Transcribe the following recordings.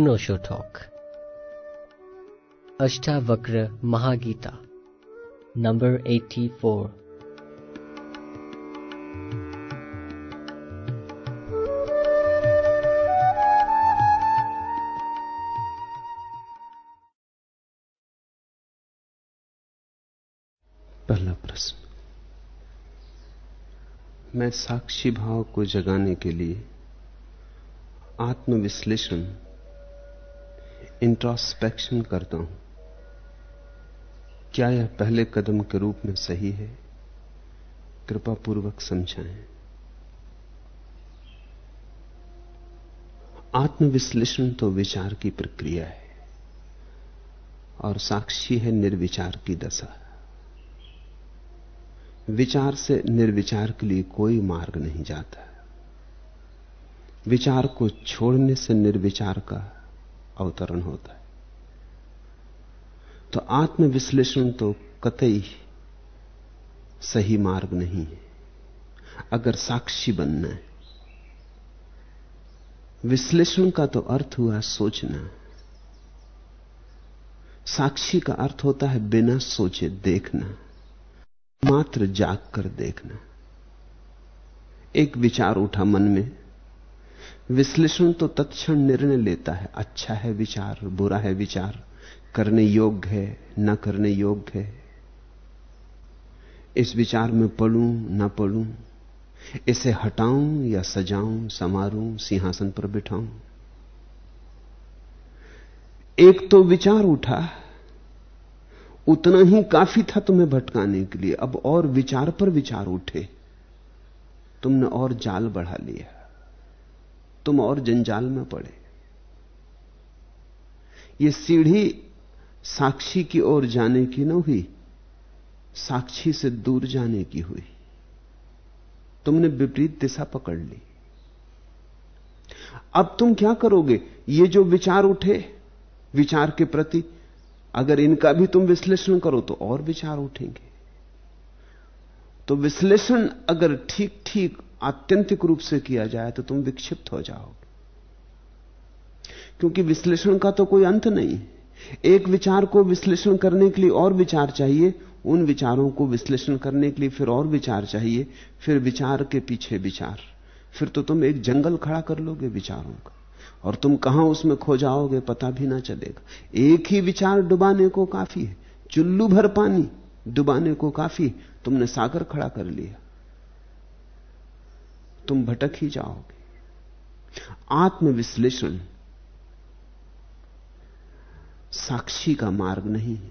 अनोशो talk. Ashtavakra Mahagita, number 84 पहला प्रश्न। मैं साक्षी भाव को जगाने के लिए आत्मविश्लेषण इंट्रोस्पेक्शन करता हूँ। क्या यह पहले कदम के रूप में सही है? कृपा पूर्वक समझाएँ। आत्मविश्लेषण तो विचार की प्रक्रिया है, और साक्षी है निर्विचार की दशा। विचार से निर्विचार के लिए कोई मार्ग नहीं जाता। विचार को छोड़ने से निर्विचार का अवतरण होता है। तो आत्मविश्लेषण तो कतई सही मार्ग नहीं है। अगर साक्षी बनना है, विश्लेषण का तो अर्थ हुआ सोचना। साक्षी का अर्थ होता है बिना सोचे देखना, मात्र जाग कर देखना। एक विचार उठा मन में विश्लेषण तो तत्क्षण निर्णय लेता है। अच्छा है विचार, बुरा है विचार। करने योग्य है, न करने योग्य है। इस विचार में पढ़ूं, न पढ़ूं, इसे हटाऊं या सजाऊं समारूं सिंहासन पर बिठाऊं। एक तो विचार उठा, उतना ही काफ़ी था तुम्हें भटकाने के लिए। अब और विचार पर विचार उठे, तुमने और जाल बढ़ा लिया। तुम और जंजाल में पड़े। ये सीढ़ी साक्षी की ओर जाने की न हुई, साक्षी से दूर जाने की हुई। तुमने विपरीत दिशा पकड़ ली। अब तुम क्या करोगे? ये जो विचार उठे, विचार के प्रति अगर इनका भी तुम विश्लेषण करो तो और विचार उठेंगे। तो विश्लेषण अगर ठीक ठीक आत्यंतिक रूप से किया जाए तो तुम विक्षिप्त हो जाओगे। क्योंकि विश्लेषण का तो कोई अंत नहीं। एक विचार को विश्लेषण करने के लिए और विचार चाहिए, उन विचारों को विश्लेषण करने के लिए फिर और विचार चाहिए, फिर विचार के पीछे विचार। फिर तो तुम एक जंगल खड़ा कर लोगे विचारों का। और तुम कहाँ उसमें खो जाओगे पता भी ना चलेगा। एक ही विचार डुबाने को काफ़ी है। चुल्लू भर पानी डुबाने को काफ़ी तुमने सागर खड़ा कर लिया। तुम भटक ही जाओगे। आत्मविश्लेषण साक्षी का मार्ग नहीं है।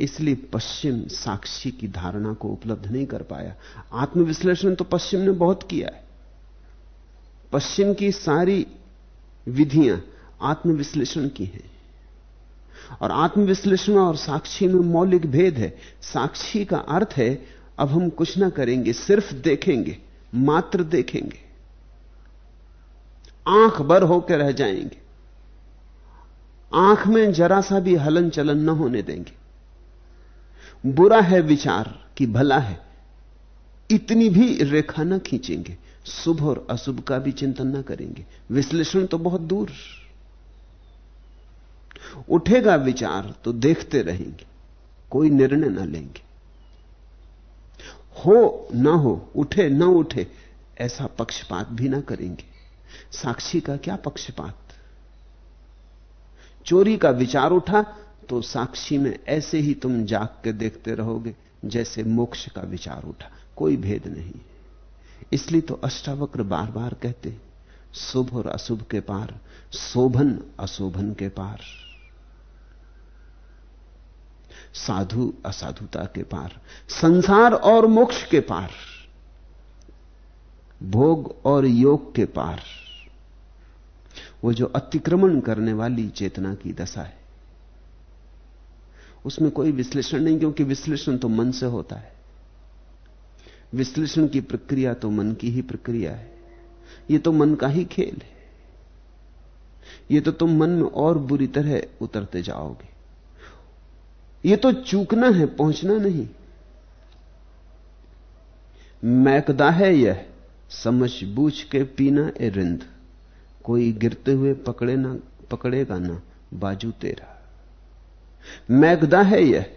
इसलिए पश्चिम साक्षी की धारणा को उपलब्ध नहीं कर पाया। आत्मविश्लेषण तो पश्चिम ने बहुत किया है। पश्चिम की सारी विधियाँ आत्मविश्लेषण की हैं। और आत्मविश्लेषण और साक्षी में मौलिक भेद है। साक्षी का अर्थ है अब हम कुछ ना करेंगे, सिर्फ़ देखेंगे, मात्र देखेंगे। आँख बर होकर रह जाएँगे। आँख में जरा सा भी हलन चलन न होने देंगे। बुरा है विचार कि भला है। इतनी भी रेखा न खींचेंगे। शुभ और अशुभ का भी चिंतन न करेंगे। विश्लेषण तो बहुत दूर। उठेगा विचार तो देखते रहेंगे। कोई निर्णय न लेंगे। हो, ना हो, उठे, ना उठे, ऐसा पक्षपात भी ना करेंगे। साक्षी का क्या पक्षपात? चोरी का विचार उठा तो साक्षी में ऐसे ही तुम जाग के देखते रहोगे, जैसे मोक्ष का विचार उठा। कोई भेद नहीं। इसलिए तो अष्टावक्र बार बार कहते शुभ और अशुभ के पार, शोभन अशोभन के पार। साधु असाधुता के पार, संसार और मोक्ष के पार, भोग और योग के पार। वो जो अतिक्रमण करने वाली चेतना की दशा है, उसमें कोई विश्लेषण नहीं, क्योंकि विश्लेषण तो मन से होता है। विश्लेषण की प्रक्रिया तो मन की ही प्रक्रिया है। यह तो मन का ही खेल है। यह तो तुम मन में और बुरी तरह उतरते जाओगे। यह तो चूकना है, पहुँचना नहीं। मैकदा है यह समझ बूझ के पीना ए रिंद। कोई गिरते हुए पकड़े ना, पकड़ेगा ना बाजू तेरा। मैकदा है यह,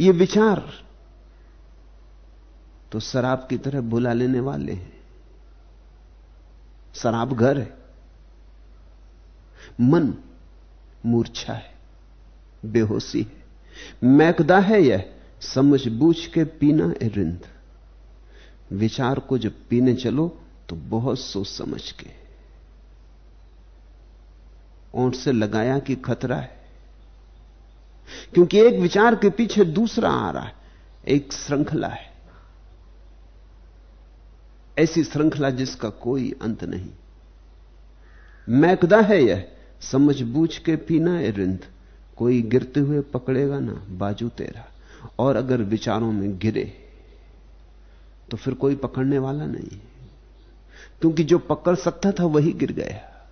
ये विचार तो शराब की तरह बुला लेने वाले हैं। शराब घर है। मन मूर्छा है। बेहोशी है। मैकदा है यह, समझ बूझ के पीना ए रिंद। विचार को जब पीने चलो तो बहुत सोच समझ के। ओंठ से लगाया कि खतरा है। क्योंकि एक विचार के पीछे दूसरा आ रहा है। एक श्रृंखला है। ऐसी श्रृंखला जिसका कोई अंत नहीं। मैकदा है यह, समझ बूझ के पीना है रिंद। कोई गिरते हुए पकड़ेगा ना, बाजू तेरा। और अगर विचारों में गिरे तो फिर कोई पकड़ने वाला नहीं। क्योंकि जो पकड़ सकता था वही गिर गया।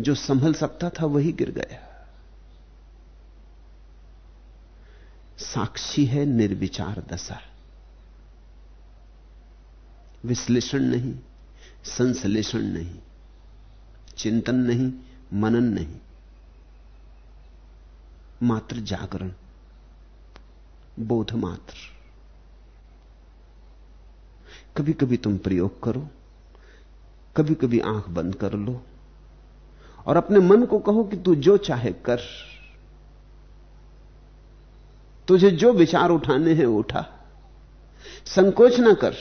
जो संभल सकता था वही गिर गया। साक्षी है निर्विचार दशा। विश्लेषण नहीं, संश्लेषण नहीं, चिंतन नहीं, मनन नहीं। मात्र जागरण, बोध मात्र। कभी कभी तुम प्रयोग करो कभी कभी आँख बंद कर लो और अपने मन को कहो कि तू जो चाहे कर। तुझे जो विचार उठाने हैं, उठा। संकोच ना कर।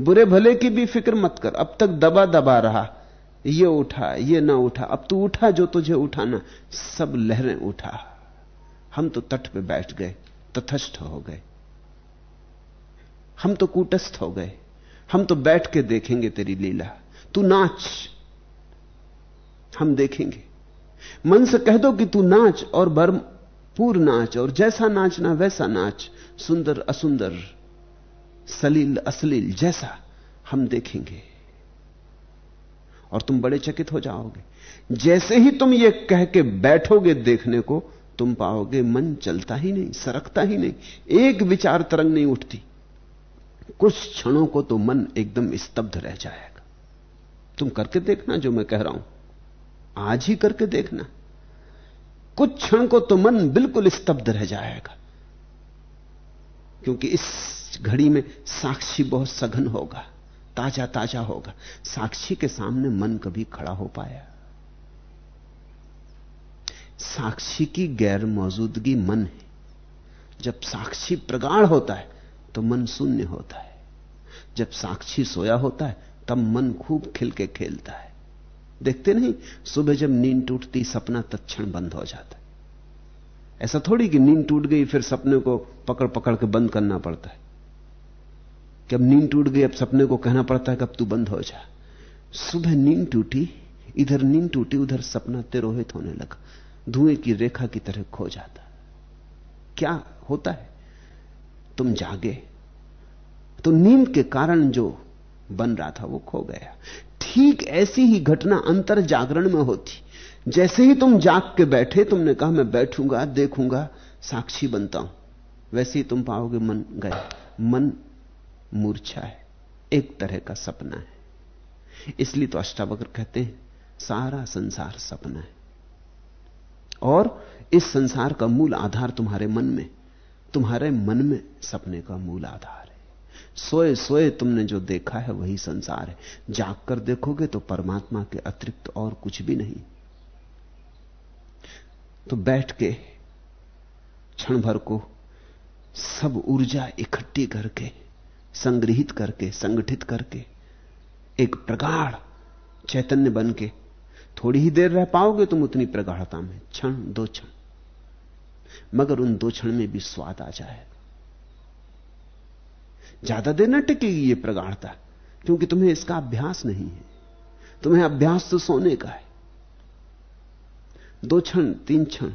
बुरे भले की भी फ़िक्र मत कर। अब तक दबा दबा रहा। ये उठा, ये ना उठा। अब तू उठा जो तुझे उठाना। सब लहरें उठा। हम तो तट पे बैठ गए, तथस्थ हो गए। हम तो कूटस्थ हो गए। हम तो बैठ के देखेंगे तेरी लीला। तू नाच। हम देखेंगे। मन से कह दो कि तू नाच और भरपूर नाच और जैसा नाचना वैसा नाच। सुंदर असुंदर, सलील असलील जैसा हम देखेंगे। और तुम बड़े चकित हो जाओगे। जैसे ही तुम ये कह के बैठोगे देखने को, तुम पाओगे मन चलता ही नहीं, सरकता ही नहीं, एक विचार तरंग नहीं उठती। कुछ क्षणों को तो मन एकदम स्तब्ध रह जाएगा। तुम करके देखना जो मैं कह रहा हूँ। आज ही करके देखना। कुछ क्षण को तो मन बिल्कुल स्तब्ध रह जाएगा। क्योंकि इस घड़ी में साक्षी बहुत सघन होगा। ताज़ा ताज़ा होगा। साक्षी के सामने मन कभी खड़ा हो पाया। साक्षी की गैर मौजूदगी मन है। जब साक्षी प्रगाढ़ होता है तो मन शून्य होता है। जब साक्षी सोया होता है, तब मन खूब खिल के खेलता है। देखते नहीं, सुबह जब नींद टूटती, सपना तत्क्षण बंद हो जाता है। ऐसा थोड़ी कि नींद टूट गई, फिर सपने को पकड़ पकड़ के बंद करना पड़ता है। कि अब नींद टूट गई, अब सपने को कहना पड़ता है कि अब तू बंद हो जा। सुबह नींद टूटी, इधर नींद टूटी, उधर सपना तिरोहित होने लगा। धुएँ की रेखा की तरह खो जाता। क्या होता है? तुम जागे। तो नींद के कारण जो बन रहा था, वो खो गया। ठीक ऐसी ही घटना अंतर जागरण में होती। जैसे ही तुम जाग के बैठे, तुमने कहा, मैं बैठूँगा, देखूँगा, साक्षी बनता हूँ। वैसे ही तुम पाओगे, मन गया। मन मूर्छा है, एक तरह का सपना है। इसलिए तो अष्टावक्र कहते हैं, सारा संसार सपना है। और इस संसार का मूल आधार तुम्हारे मन में, तुम्हारे मन में सपने का मूल आधार है। सोए सोए तुमने जो देखा है वही संसार है। जाग कर देखोगे तो परमात्मा के अतिरिक्त और कुछ भी नहीं। तो बैठ के, क्षण भर को सब ऊर्जा इकट्ठी करके संग्रहित करके, संगठित करके, एक प्रगाढ़ चैतन्य बन के थोड़ी ही देर रह पाओगे तुम उतनी प्रगाढ़ता में, क्षण दो क्षण। मगर उन दो क्षण में भी स्वाद आ जाए। ज़्यादा देर न टिकेगी ये प्रगाढ़ता, क्योंकि तुम्हें इसका अभ्यास नहीं है। तुम्हें अभ्यास तो सोने का है। दो क्षण, तीन क्षण,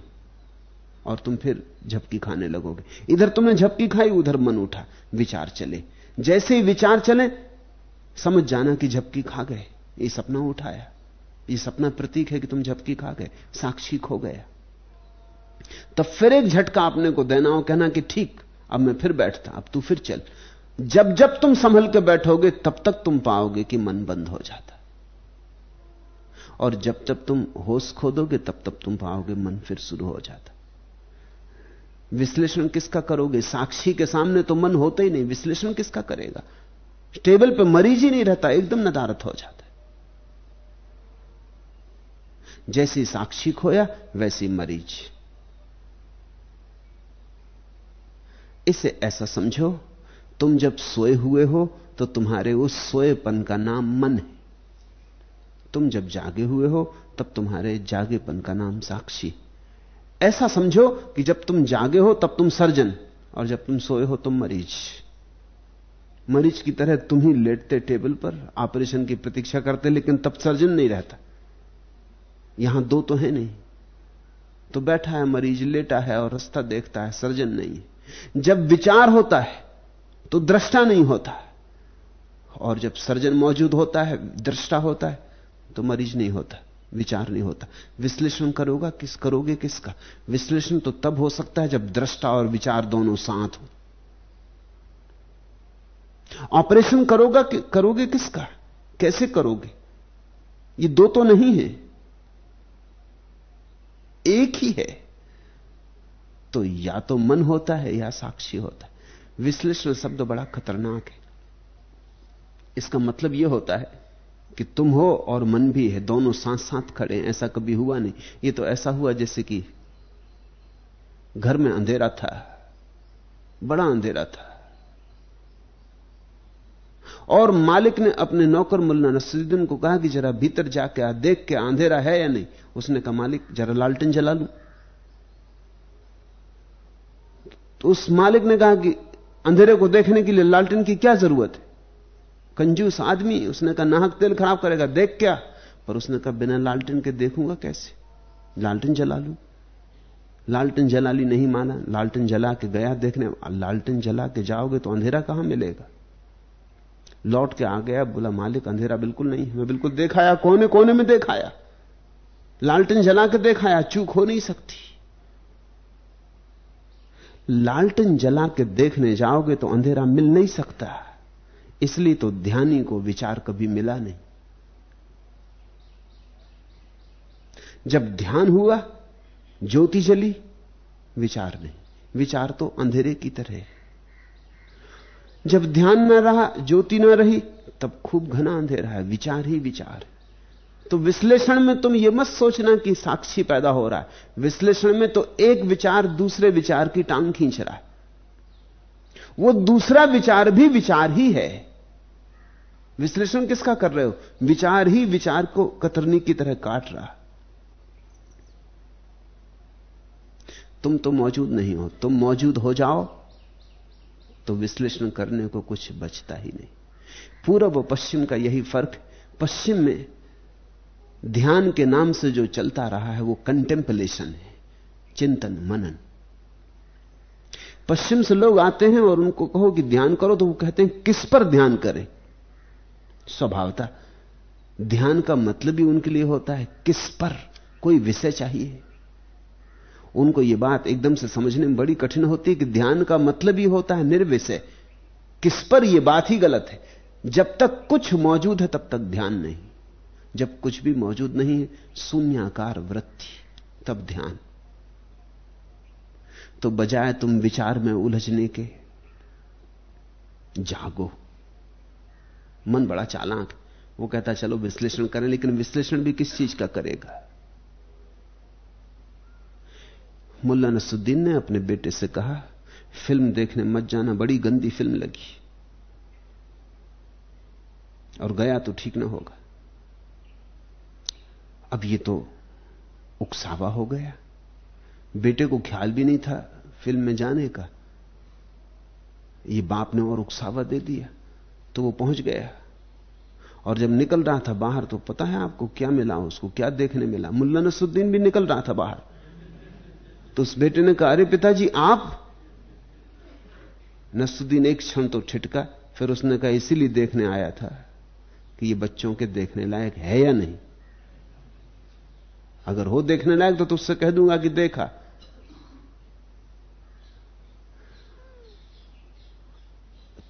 और तुम फिर झपकी खाने लगोगे। इधर तुमने झपकी खाई, उधर मन उठा, विचार चले। जैसे ही विचार चले, समझ जाना कि झपकी खा गए। ये सपना उठाया। ये सपना प्रतीक है कि तुम झपकी खा गए। साक्षी खो गया। तब फिर एक झटका अपने को देना हो कहना कि ठीक, अब मैं फिर बैठता, अब तू फिर चल। जब जब तुम संभल के बैठोगे, तब तक तुम पाओगे कि मन बंद हो जाता। और जब जब तुम होश खोदोगे, तब तब तुम पाओगे मन फिर शुरू हो जाता। विश्लेषण किसका करोगे? साक्षी के सामने तो मन होता ही नहीं, विश्लेषण किसका करेगा? टेबल पे मरीज़ ही नहीं रहता, एकदम नदारत हो जाता है। जैसी साक्षी खोया, वैसी मरीज़। इसे ऐसा समझो, तुम जब सोए हुए हो तो तुम्हारे उस सोएपन का नाम मन है। तुम जब जागे हुए हो, तब तुम्हारे जागेपन का नाम साक्षी। ऐसा समझो कि जब तुम जागे हो, तब तुम सर्जन, और जब तुम सोए हो, तुम मरीज़। मरीज़ की तरह तुम ही लेटते टेबल पर, ऑपरेशन की प्रतीक्षा करते, लेकिन तब सर्जन नहीं रहता। यहाँ दो तो है नहीं। तो बैठा है मरीज़, लेटा है और रास्ता देखता है, सर्जन नहीं है। जब विचार होता है तो दृष्टा नहीं होता। और जब सर्जन मौजूद होता है, दृष्टा होता है तो मरीज़ नहीं होता। विचार नहीं होता। विश्लेषण करोगा किस करोगे किसका? विश्लेषण तो तब हो सकता है जब दृष्टा और विचार दोनों साथ हो। ऑपरेशन करोगा कि, करोगे किसका? कैसे करोगे? ये दो तो नहीं है। एक ही है। तो या तो मन होता है या साक्षी होता है। विश्लेषण शब्द बड़ा खतरनाक है। इसका मतलब यह होता है कि तुम हो और मन भी है, दोनों साथ साथ खड़े हैं, ऐसा कभी हुआ नहीं। ये तो ऐसा हुआ जैसे कि घर में अंधेरा था, बड़ा अंधेरा था। और मालिक ने अपने नौकर मुल्ला नसरुद्दीन को कहा कि जरा भीतर जाके आ, देख के अंधेरा है या नहीं। उसने कहा, मालिक, जरा लालटेन जला लू। तो उस मालिक ने कहा कि अंधेरे को देखने के लिए लालटेन की क्या ज़रूरत है? कंजूस आदमी, उसने कहा, नाहक तेल खराब करेगा, देख क्या? पर उसने कहा, बिना लालटेन के देखूँगा कैसे? लालटेन जला लू? लालटेन जला ली नहीं माना। लालटेन जला के गया देखने लालटेन जला के जाओगे तो अंधेरा कहाँ मिलेगा? लौट के आ गया, बोला, मालिक, अंधेरा बिल्कुल नहीं है। मैं बिल्कुल देखाया कोने कोने में देखाया। लालटेन जला के देखाया, चूक हो नहीं सकती। लालटेन जला के देखने जाओगे तो अंधेरा मिल नहीं सकता। इसलिए तो ध्यानी को विचार कभी मिला नहीं। जब ध्यान हुआ, ज्योति जली, विचार नहीं। विचार तो अंधेरे की तरह है। जब ध्यान न रहा, ज्योति न रही, तब खूब घना अंधेरा है। विचार ही विचार। तो विश्लेषण में तुम यह मत सोचना कि साक्षी पैदा हो रहा है। विश्लेषण में तो एक विचार दूसरे विचार की टांग खींच रहा है। वो दूसरा विचार भी विचार ही है। विश्लेषण किसका कर रहे हो? विचार ही विचार को कतरनी की तरह काट रहा तुम तो मौजूद नहीं हो। तुम मौजूद हो जाओ तो विश्लेषण करने को कुछ बचता ही नहीं। पूर्व और पश्चिम का यही फ़र्क, पश्चिम में ध्यान के नाम से जो चलता रहा है, वो कंटेम्पलेशन है, चिंतन, मनन। पश्चिम से लोग आते हैं और उनको कहो कि ध्यान करो तो वो कहते हैं, किस पर ध्यान करें? स्वभावता। ध्यान का मतलब ही उनके लिए होता है, किस पर कोई विषय चाहिए। उनको यह बात एकदम से समझने में बड़ी कठिन होती है कि ध्यान का मतलब ही होता है निर्विषय। किस पर यह बात ही गलत है? जब तक कुछ मौजूद है, तब तक ध्यान नहीं। जब कुछ भी मौजूद नहीं है शून्याकार वृत्ति, तब ध्यान। तो बजाय तुम विचार में उलझने के, जागो। मन बड़ा चालाक वो कहता चलो विश्लेषण करें, लेकिन विश्लेषण भी किस चीज़ का करेगा? मुल्ला नसुद्दीन ने अपने बेटे से कहा, फ़िल्म देखने मत जाना, बड़ी गंदी फ़िल्म लगी। और गया तो ठीक ना होगा। अब ये तो उकसावा हो गया। बेटे को ख्याल भी नहीं था फ़िल्म में जाने का। ये बाप ने और उकसावा दे दिया। तो वो पहुँच गया। और जब निकल रहा था बाहर तो पता है आपको क्या मिला? उसको क्या देखने मिला? मुल्ला नसुद्दीन भी निकल रहा था बाहर। तो उस बेटे ने कहा, अरे पिताजी, आप नसुद्दीन एक क्षण तो ठिटका फिर उसने कहा, इसीलिए देखने आया था कि ये बच्चों के देखने लायक है या नहीं। अगर हो देखने लायक तो तुझसे कह दूँगा कि देखा।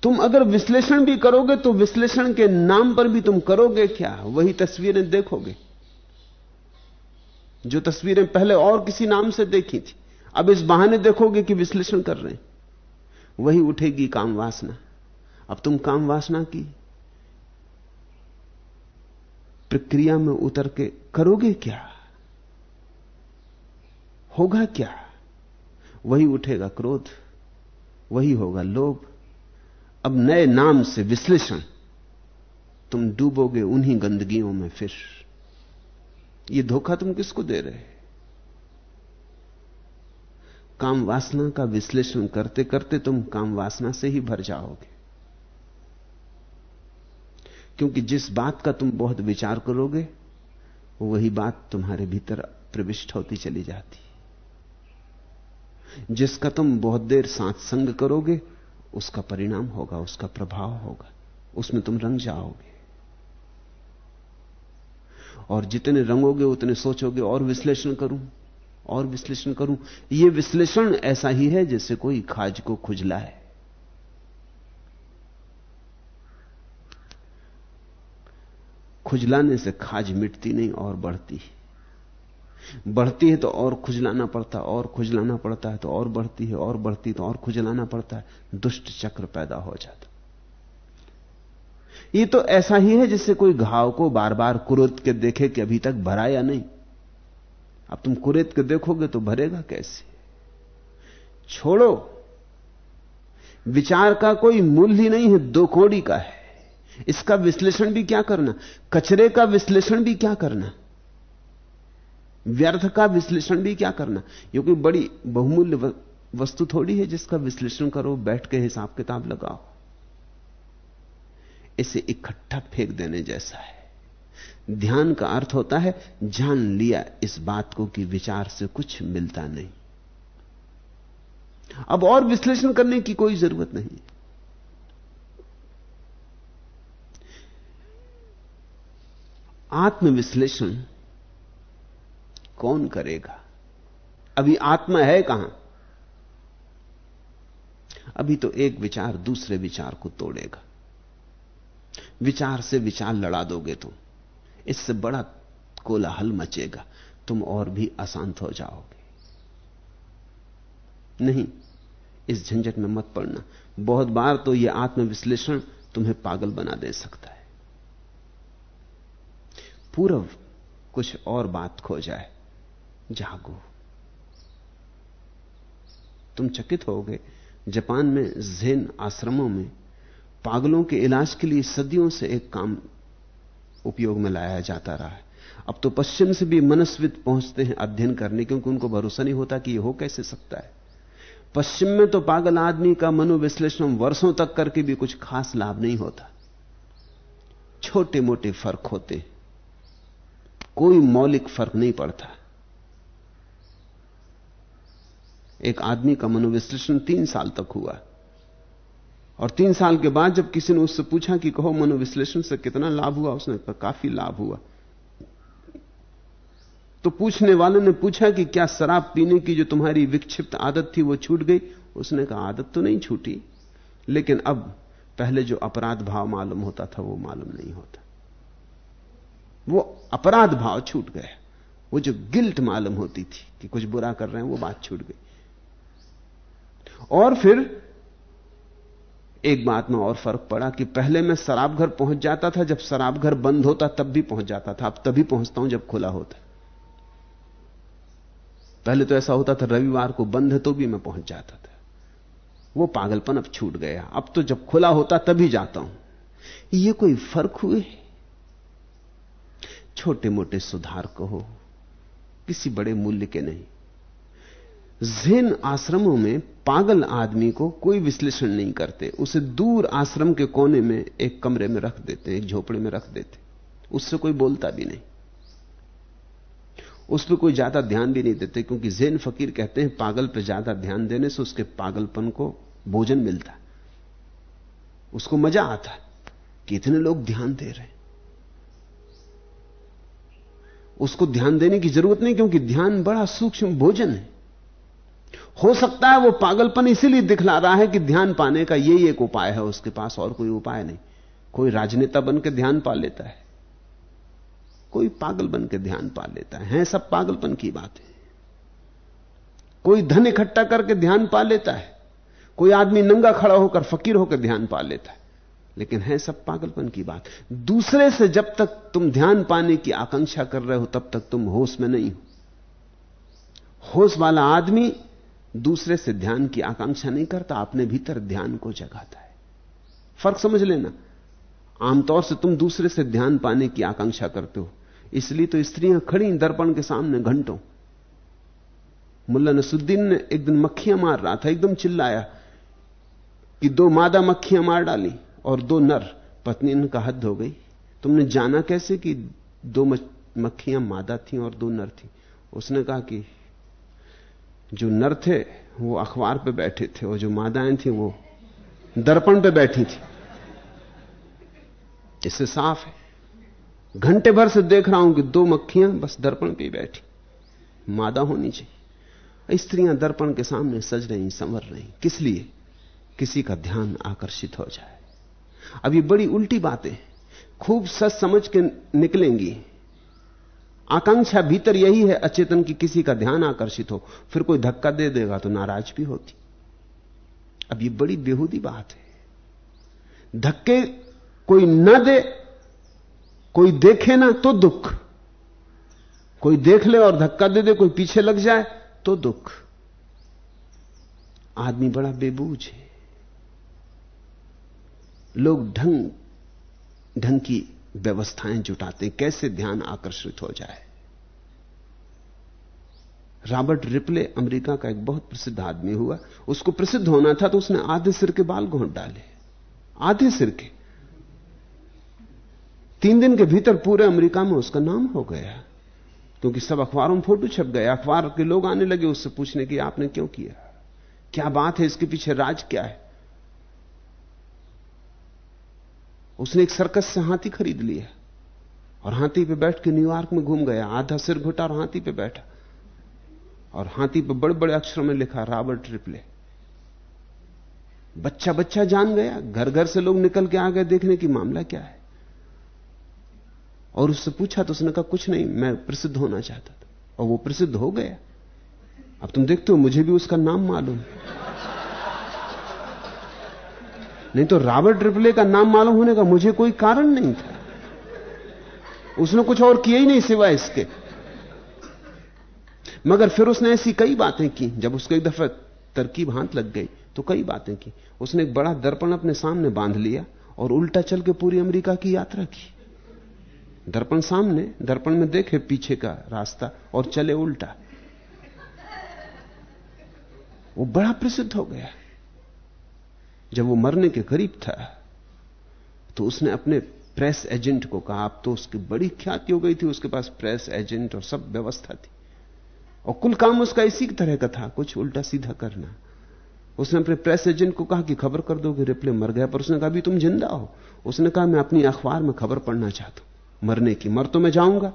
तुम अगर विश्लेषण भी करोगे तो विश्लेषण के नाम पर भी तुम करोगे क्या? वही तस्वीरें देखोगे। जो तस्वीरें पहले और किसी नाम से देखी थी, अब इस बहाने देखोगे कि विश्लेषण कर रहे हैं। वही उठेगी काम वासना। अब तुम काम वासना की प्रक्रिया में उतर के करोगे क्या? होगा क्या? वही उठेगा क्रोध, वही होगा लोभ अब नए नाम से विश्लेषण। तुम डूबोगे उन्हीं गंदगियों में फिर। ये धोखा तुम किसको दे रहे काम वासना का विश्लेषण करते करते तुम काम वासना से ही भर जाओगे। क्योंकि जिस बात का तुम बहुत विचार करोगे, वही बात तुम्हारे भीतर प्रविष्ट होती चली जाती। जिसका तुम बहुत देर साथ संग करोगे उसका परिणाम होगा, उसका प्रभाव होगा। उसमें तुम रंग जाओगे। और जितने रंगोगे, उतने सोचोगे, और विश्लेषण करूँ, और विश्लेषण करूँ। यह विश्लेषण ऐसा ही है जैसे कोई खाज को खुजला है। खुजलाने से खाज मिटती नहीं और बढ़ती। बढ़ती है तो और खुजलाना पड़ता और खुजलाना पड़ता है तो और बढ़ती है, और बढ़ती तो और खुजलाना पड़ता है, दुष्ट चक्र पैदा हो जाता ये तो ऐसा ही है जिससे कोई घाव को बार बार कुरेद के देखे कि अभी तक भरा या नहीं। अब तुम कुरेद के देखोगे तो भरेगा कैसे? छोड़ो। विचार का कोई मूल्य ही नहीं है, दो कोड़ी का है। इसका विश्लेषण भी क्या करना? कचरे का विश्लेषण भी क्या करना? व्यर्थ का विश्लेषण भी क्या करना? ये कोई बड़ी बहुमूल्य वस्तु थोड़ी है जिसका विश्लेषण करो, बैठ के हिसाब किताब लगाओ। इसे इकट्ठा फेंक देने जैसा है। ध्यान का अर्थ होता है, जान लिया इस बात को कि विचार से कुछ मिलता नहीं। अब और विश्लेषण करने की कोई ज़रूरत नहीं। आत्मविश्लेषण कौन करेगा? अभी आत्मा है कहाँ? अभी तो एक विचार दूसरे विचार को तोड़ेगा। विचार से विचार लड़ा दोगे तुम। इससे बड़ा कोलाहल मचेगा। तुम और भी अशांत हो जाओगे। नहीं, इस झंझट में मत पड़ना। बहुत बार तो यह आत्मविश्लेषण तुम्हें पागल बना दे सकता है। पूर्व कुछ और बात खो जाए। जागो। तुम चकित होगे। जापान में जेन आश्रमों में पागलों के इलाज के लिए सदियों से एक काम उपयोग में लाया जाता रहा है। अब तो पश्चिम से भी मनस्वित पहुँचते हैं अध्ययन करने, क्योंकि उनको भरोसा नहीं होता कि यह हो कैसे सकता है। पश्चिम में तो पागल आदमी का मनोविश्लेषण वर्षों तक करके भी कुछ खास लाभ नहीं होता। छोटे मोटे फ़र्क होते कोई मौलिक फ़र्क नहीं पड़ता। एक आदमी का मनोविश्लेषण तीन साल तक हुआ। और तीन साल के बाद जब किसी ने उससे पूछा कि कहो, मनोविश्लेषण से कितना लाभ हुआ, उसने कहा, काफ़ी लाभ हुआ। तो पूछने वाले ने पूछा कि क्या शराब पीने की जो तुम्हारी विक्षिप्त आदत थी वो छूट गई? उसने कहा, आदत तो नहीं छूटी, लेकिन अब पहले जो अपराध भाव मालूम होता था वो मालूम नहीं होता। वो अपराध भाव छूट गया। वो जो गिल्ट मालूम होती थी कि कुछ बुरा कर रहे हैं, वो बात छूट गई। और फिर एक बात में और फ़र्क पड़ा कि पहले मैं शराब घर पहुँच जाता था, जब शराब घर बंद होता तब भी पहुँच जाता था, अब तभी पहुँचता हूँ जब खुला होता। पहले तो ऐसा होता था, रविवार को बंद है तो भी मैं पहुँच जाता था। वो पागलपन अब छूट गया। अब तो जब खुला होता तभी जाता हूँ। ये कोई फ़र्क हुए? छोटे मोटे सुधार कहो, किसी बड़े मूल्य के नहीं। जैन आश्रमों में पागल आदमी को कोई विश्लेषण नहीं करते। उसे दूर आश्रम के कोने में एक कमरे में रख देते, एक झोपड़े में रख देते। उससे कोई बोलता भी नहीं। उस पर कोई ज़्यादा ध्यान भी नहीं देते, क्योंकि जैन फकीर कहते हैं, पागल पर ज़्यादा ध्यान देने से उसके पागलपन को भोजन मिलता। उसको मज़ा आता कि इतने लोग ध्यान दे रहे उसको ध्यान देने की ज़रूरत नहीं, क्योंकि ध्यान बड़ा सूक्ष्म भोजन है। हो सकता है वो पागलपन इसीलिए दिखला रहा है कि ध्यान पाने का यही एक उपाय है उसके पास और कोई उपाय नहीं। कोई राजनेता बन के ध्यान पा लेता है। कोई पागल बन के ध्यान पा लेता है, है सब पागलपन की बात है। कोई धन इकट्ठा करके ध्यान पा लेता है। कोई आदमी नंगा खड़ा होकर फकीर होकर ध्यान पा लेता है। लेकिन है सब पागलपन की बात। दूसरे से जब तक तुम ध्यान पाने की आकांक्षा कर रहे हो तब तक तुम होश में नहीं हो। होश वाला आदमी दूसरे से ध्यान की आकांक्षा नहीं करता, अपने भीतर ध्यान को जगाता है। फ़र्क समझ लेना। आमतौर से तुम दूसरे से ध्यान पाने की आकांक्षा करते हो। इसलिए तो स्त्रियाँ खड़ी दर्पण के सामने घंटों। मुल्ला नसुद्दीन ने एक दिन मक्खियाँ मार रहा था, एकदम चिल्लाया कि दो मादा मक्खियाँ मार डाली और दो नर। पत्नी कहा, हद हो गई। तुमने जाना कैसे कि दो मक्खियाँ मादा थी और दो नर थी? उसने कहा कि जो नर थे, वो अखबार पे बैठे थे और जो मादाएँ थी, वो दर्पण पे बैठी थी। इससे साफ़ है। घंटे भर से देख रहा हूँ कि दो मक्खियाँ बस दर्पण पे बैठी। मादा होनी चाहिए। स्त्रियाँ दर्पण के सामने सज रही, संवर रही। किस लिए? किसी का ध्यान आकर्षित हो जाए। अब ये बड़ी उल्टी बातें खूब सच समझ के निकलेंगी। आकांक्षा भीतर यही है, अचेतन की किसी का ध्यान आकर्षित हो, फिर कोई धक्का दे देगा तो नाराज़ भी होती। अब ये बड़ी बेहूदी बात है। धक्के कोई न दे, कोई देखे ना तो दुख। कोई देख ले और धक्का दे दे, कोई पीछे लग जाए तो दुख। आदमी बड़ा बेबूझ है। लोग ढंग ढंग की व्यवस्थाएँ जुटाते कैसे ध्यान आकर्षित हो जाए? रॉबर्ट रिपले अमेरिका का एक बहुत प्रसिद्ध आदमी हुआ। उसको प्रसिद्ध होना था तो उसने आधे सिर के बाल घोंट डाले। आधे सिर के। तीन दिन के भीतर पूरे अमेरिका में उसका नाम हो गया। क्योंकि सब अखबारों में फ़ोटो छप गए। अखबार के लोग आने लगे उससे पूछने की आपने क्यों किया? क्या बात है? इसके पीछे राज क्या है? उसने एक सर्कस से हाथी खरीद लिया और हाथी पे बैठ के न्यूयॉर्क में घूम गया, आधा सिर घुटा और हाथी पे बैठा। और हाथी पे बड़े बड़े अक्षरों में लिखा, रॉबर्ट ट्रिपले बच्चा बच्चा जान गया घर घर से लोग निकल के आ गए, देखने की मामला क्या है? और उससे पूछा तो उसने कहा, कुछ नहीं, मैं प्रसिद्ध होना चाहता था। और वो प्रसिद्ध हो गया। अब तुम देखते हो, मुझे भी उसका नाम मालूम। नहीं तो रॉबर्ट ट्रिपले का नाम मालूम होने का मुझे कोई कारण नहीं था। उसने कुछ और किया ही नहीं सिवाय इसके। मगर फिर उसने ऐसी कई बातें की, जब उसको एक दफ़ा तरकीब हाथ लग गई तो कई बातें की। उसने एक बड़ा दर्पण अपने सामने बाँध लिया और उल्टा चल के पूरी अमेरिका की यात्रा की। दर्पण सामने, दर्पण में देखे पीछे का रास्ता और चले उल्टा। वो बड़ा प्रसिद्ध हो गया। जब वो मरने के करीब था तो उसने अपने प्रेस एजेंट को कहा, आप तो उसकी बड़ी ख्याति हो गई थी, उसके पास प्रेस एजेंट और सब व्यवस्था थी। और कुल काम उसका इसी तरह का था, कुछ उल्टा सीधा करना। उसने अपने प्रेस एजेंट को कहा कि खबर कर दो कि रिप्ले मर गया, पर उसने कहा भी तुम ज़िंदा हो। उसने कहा, मैं अपनी अखबार में खबर पढ़ना चाहता हूँ। मरने की मर तो मैं जाऊँगा।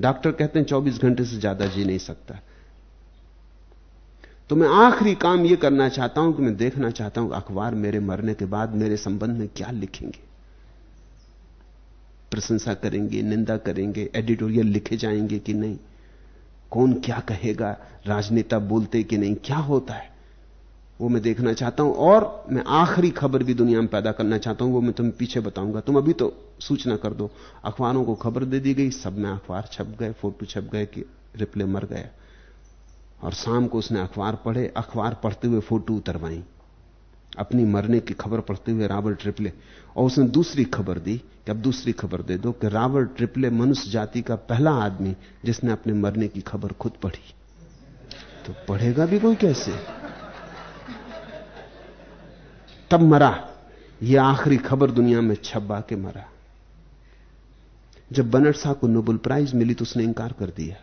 डॉक्टर कहते हैं 24 घंटे से ज़्यादा जी नहीं सकता। तो मैं आखिरी काम यह करना चाहता हूँ कि मैं देखना चाहता हूँ अखबार मेरे मरने के बाद मेरे संबंध में क्या लिखेंगे। प्रशंसा करेंगे, निंदा करेंगे, एडिटोरियल लिखे जाएँगे कि नहीं? कौन क्या कहेगा? राजनेता बोलते कि नहीं? क्या होता है? वो मैं देखना चाहता हूँ और मैं आखिरी खबर भी दुनिया में पैदा करना चाहता हूँ, वो मैं तुम्हें पीछे बताऊँगा। तुम अभी तो सूचना कर दो। अखबारों को खबर दे दी गई, सब में अखबार छप गए, फ़ोटो छप गए कि रिप्ले मर गया। और शाम को उसने अखबार पढ़े, अखबार पढ़ते हुए फ़ोटो उतरवाई अपनी मरने की खबर पढ़ते हुए रॉबर्ट ट्रिपले, और उसने दूसरी खबर दी कि अब दूसरी खबर दे दो कि रॉबर्ट ट्रिपले मनुष्य जाति का पहला आदमी जिसने अपने मरने की खबर खुद पढ़ी। तो पढ़ेगा भी कोई कैसे? तब मरा। यह आखिरी खबर दुनिया में छब्बा के मरा। जब बनट साहब को नोबल प्राइज मिली तो उसने इंकार कर दिया।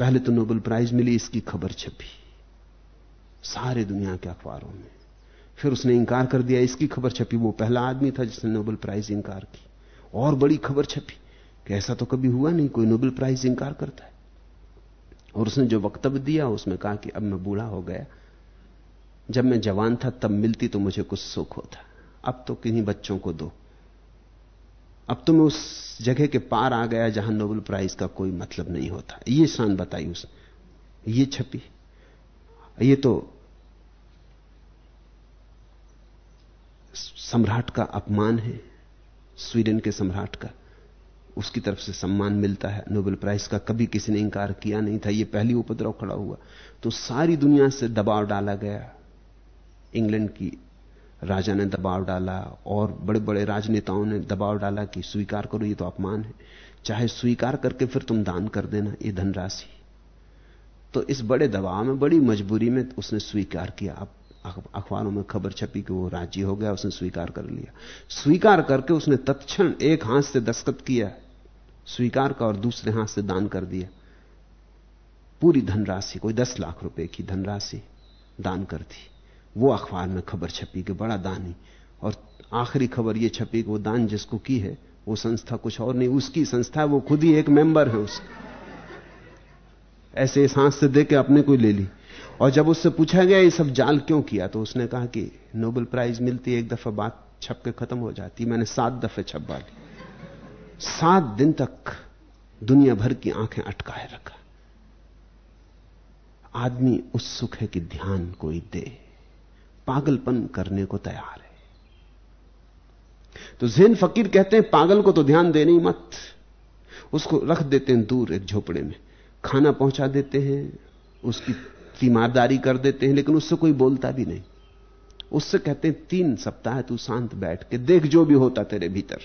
पहले तो नोबेल प्राइज मिली, इसकी खबर छपी। सारे दुनिया के अखबारों में। फिर उसने इंकार कर दिया, इसकी खबर छपी। वो पहला आदमी था जिसने नोबेल प्राइज इंकार की। और बड़ी खबर छपी। कि ऐसा तो कभी हुआ नहीं, कोई नोबेल प्राइज इंकार करता है। और उसने जो वक्तव्य दिया, उसमें कहा कि अब मैं बूढ़ा हो गया। जब मैं जवान था, तब मिलती तो मुझे कुछ सुख होता। अब तो किन्हीं बच्चों को दो। अब तो मैं उस जगह के पार आ गया जहाँ नोबेल प्राइज का कोई मतलब नहीं होता। ये शान बताई उसने। ये छपी। ये तो सम्राट का अपमान है। स्वीडन के सम्राट का। उसकी तरफ़ से सम्मान मिलता है। नोबेल प्राइज का कभी किसी ने इंकार किया नहीं था। ये पहली उपद्रव खड़ा हुआ। तो सारी दुनिया से दबाव डाला गया। इंग्लैंड की राजा ने दबाव डाला और बड़े बड़े राजनेताओं ने दबाव डाला कि स्वीकार करो, ये तो अपमान है। चाहे स्वीकार करके फिर तुम दान कर देना, ये धनराशि। तो इस बड़े दबाव में, बड़ी मजबूरी में उसने स्वीकार किया। अब अखबारों में खबर छपी कि वो राज़ी हो गया, उसने स्वीकार कर लिया। स्वीकार करके उसने तत्क्षण एक हाथ से दस्तखत किया, स्वीकार का और दूसरे हाथ से दान कर दिया। पूरी धनराशि, कोई दस लाख रुपए की धनराशि दान कर दी। वो अखबार में खबर छपी कि बड़ा दानी। और आखिरी खबर ये छपी कि वो दान जिसको की है, वो संस्था कुछ और नहीं, उसकी संस्था वो खुद ही एक मेंबर है उसका। ऐसे सांस से दे के अपने को ले ली। और जब उससे पूछा गया, ये सब जाल क्यों किया? तो उसने कहा कि नोबेल प्राइज मिलती एक दफ़ा बात छप के खत्म हो जाती मैंने सात दफे छपवा ली सात दिन तक दुनिया भर की आँखें अटकाए रखा। आदमी उत्सुक है कि ध्यान कोई दे। पागलपन करने को तैयार है। तो जैन फकीर कहते हैं, पागल को तो ध्यान देने ही मत। उसको रख देते हैं दूर एक झोपड़े में। खाना पहुँचा देते हैं, उसकी तीमारदारी कर देते हैं, लेकिन उससे कोई बोलता भी नहीं। उससे कहते हैं, तीन सप्ताह तू शांत बैठ के देख जो भी होता तेरे भीतर।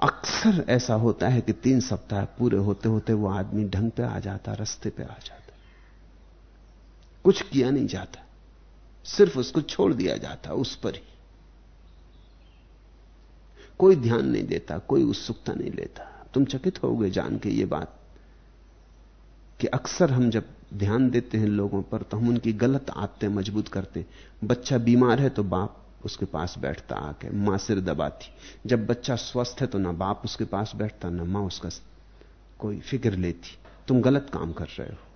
अक्सर ऐसा होता है कि तीन सप्ताह पूरे होते होते वो आदमी ढंग पे आ जाता, रास्ते पे आ जाता। कुछ किया नहीं जाता। सिर्फ़ उसको छोड़ दिया जाता, उस पर ही। कोई ध्यान नहीं देता, कोई उत्सुकता नहीं लेता। तुम चकित हो गए जान के ये बात कि अक्सर हम जब ध्यान देते हैं लोगों पर तो हम उनकी गलत आदतें मज़बूत करते बच्चा बीमार है तो बाप उसके पास बैठता आके, माँ सिर दबाती। जब बच्चा स्वस्थ है तो ना बाप उसके पास बैठता, ना माँ उसका कोई फ़िक्र लेती। तुम गलत काम कर रहे हो।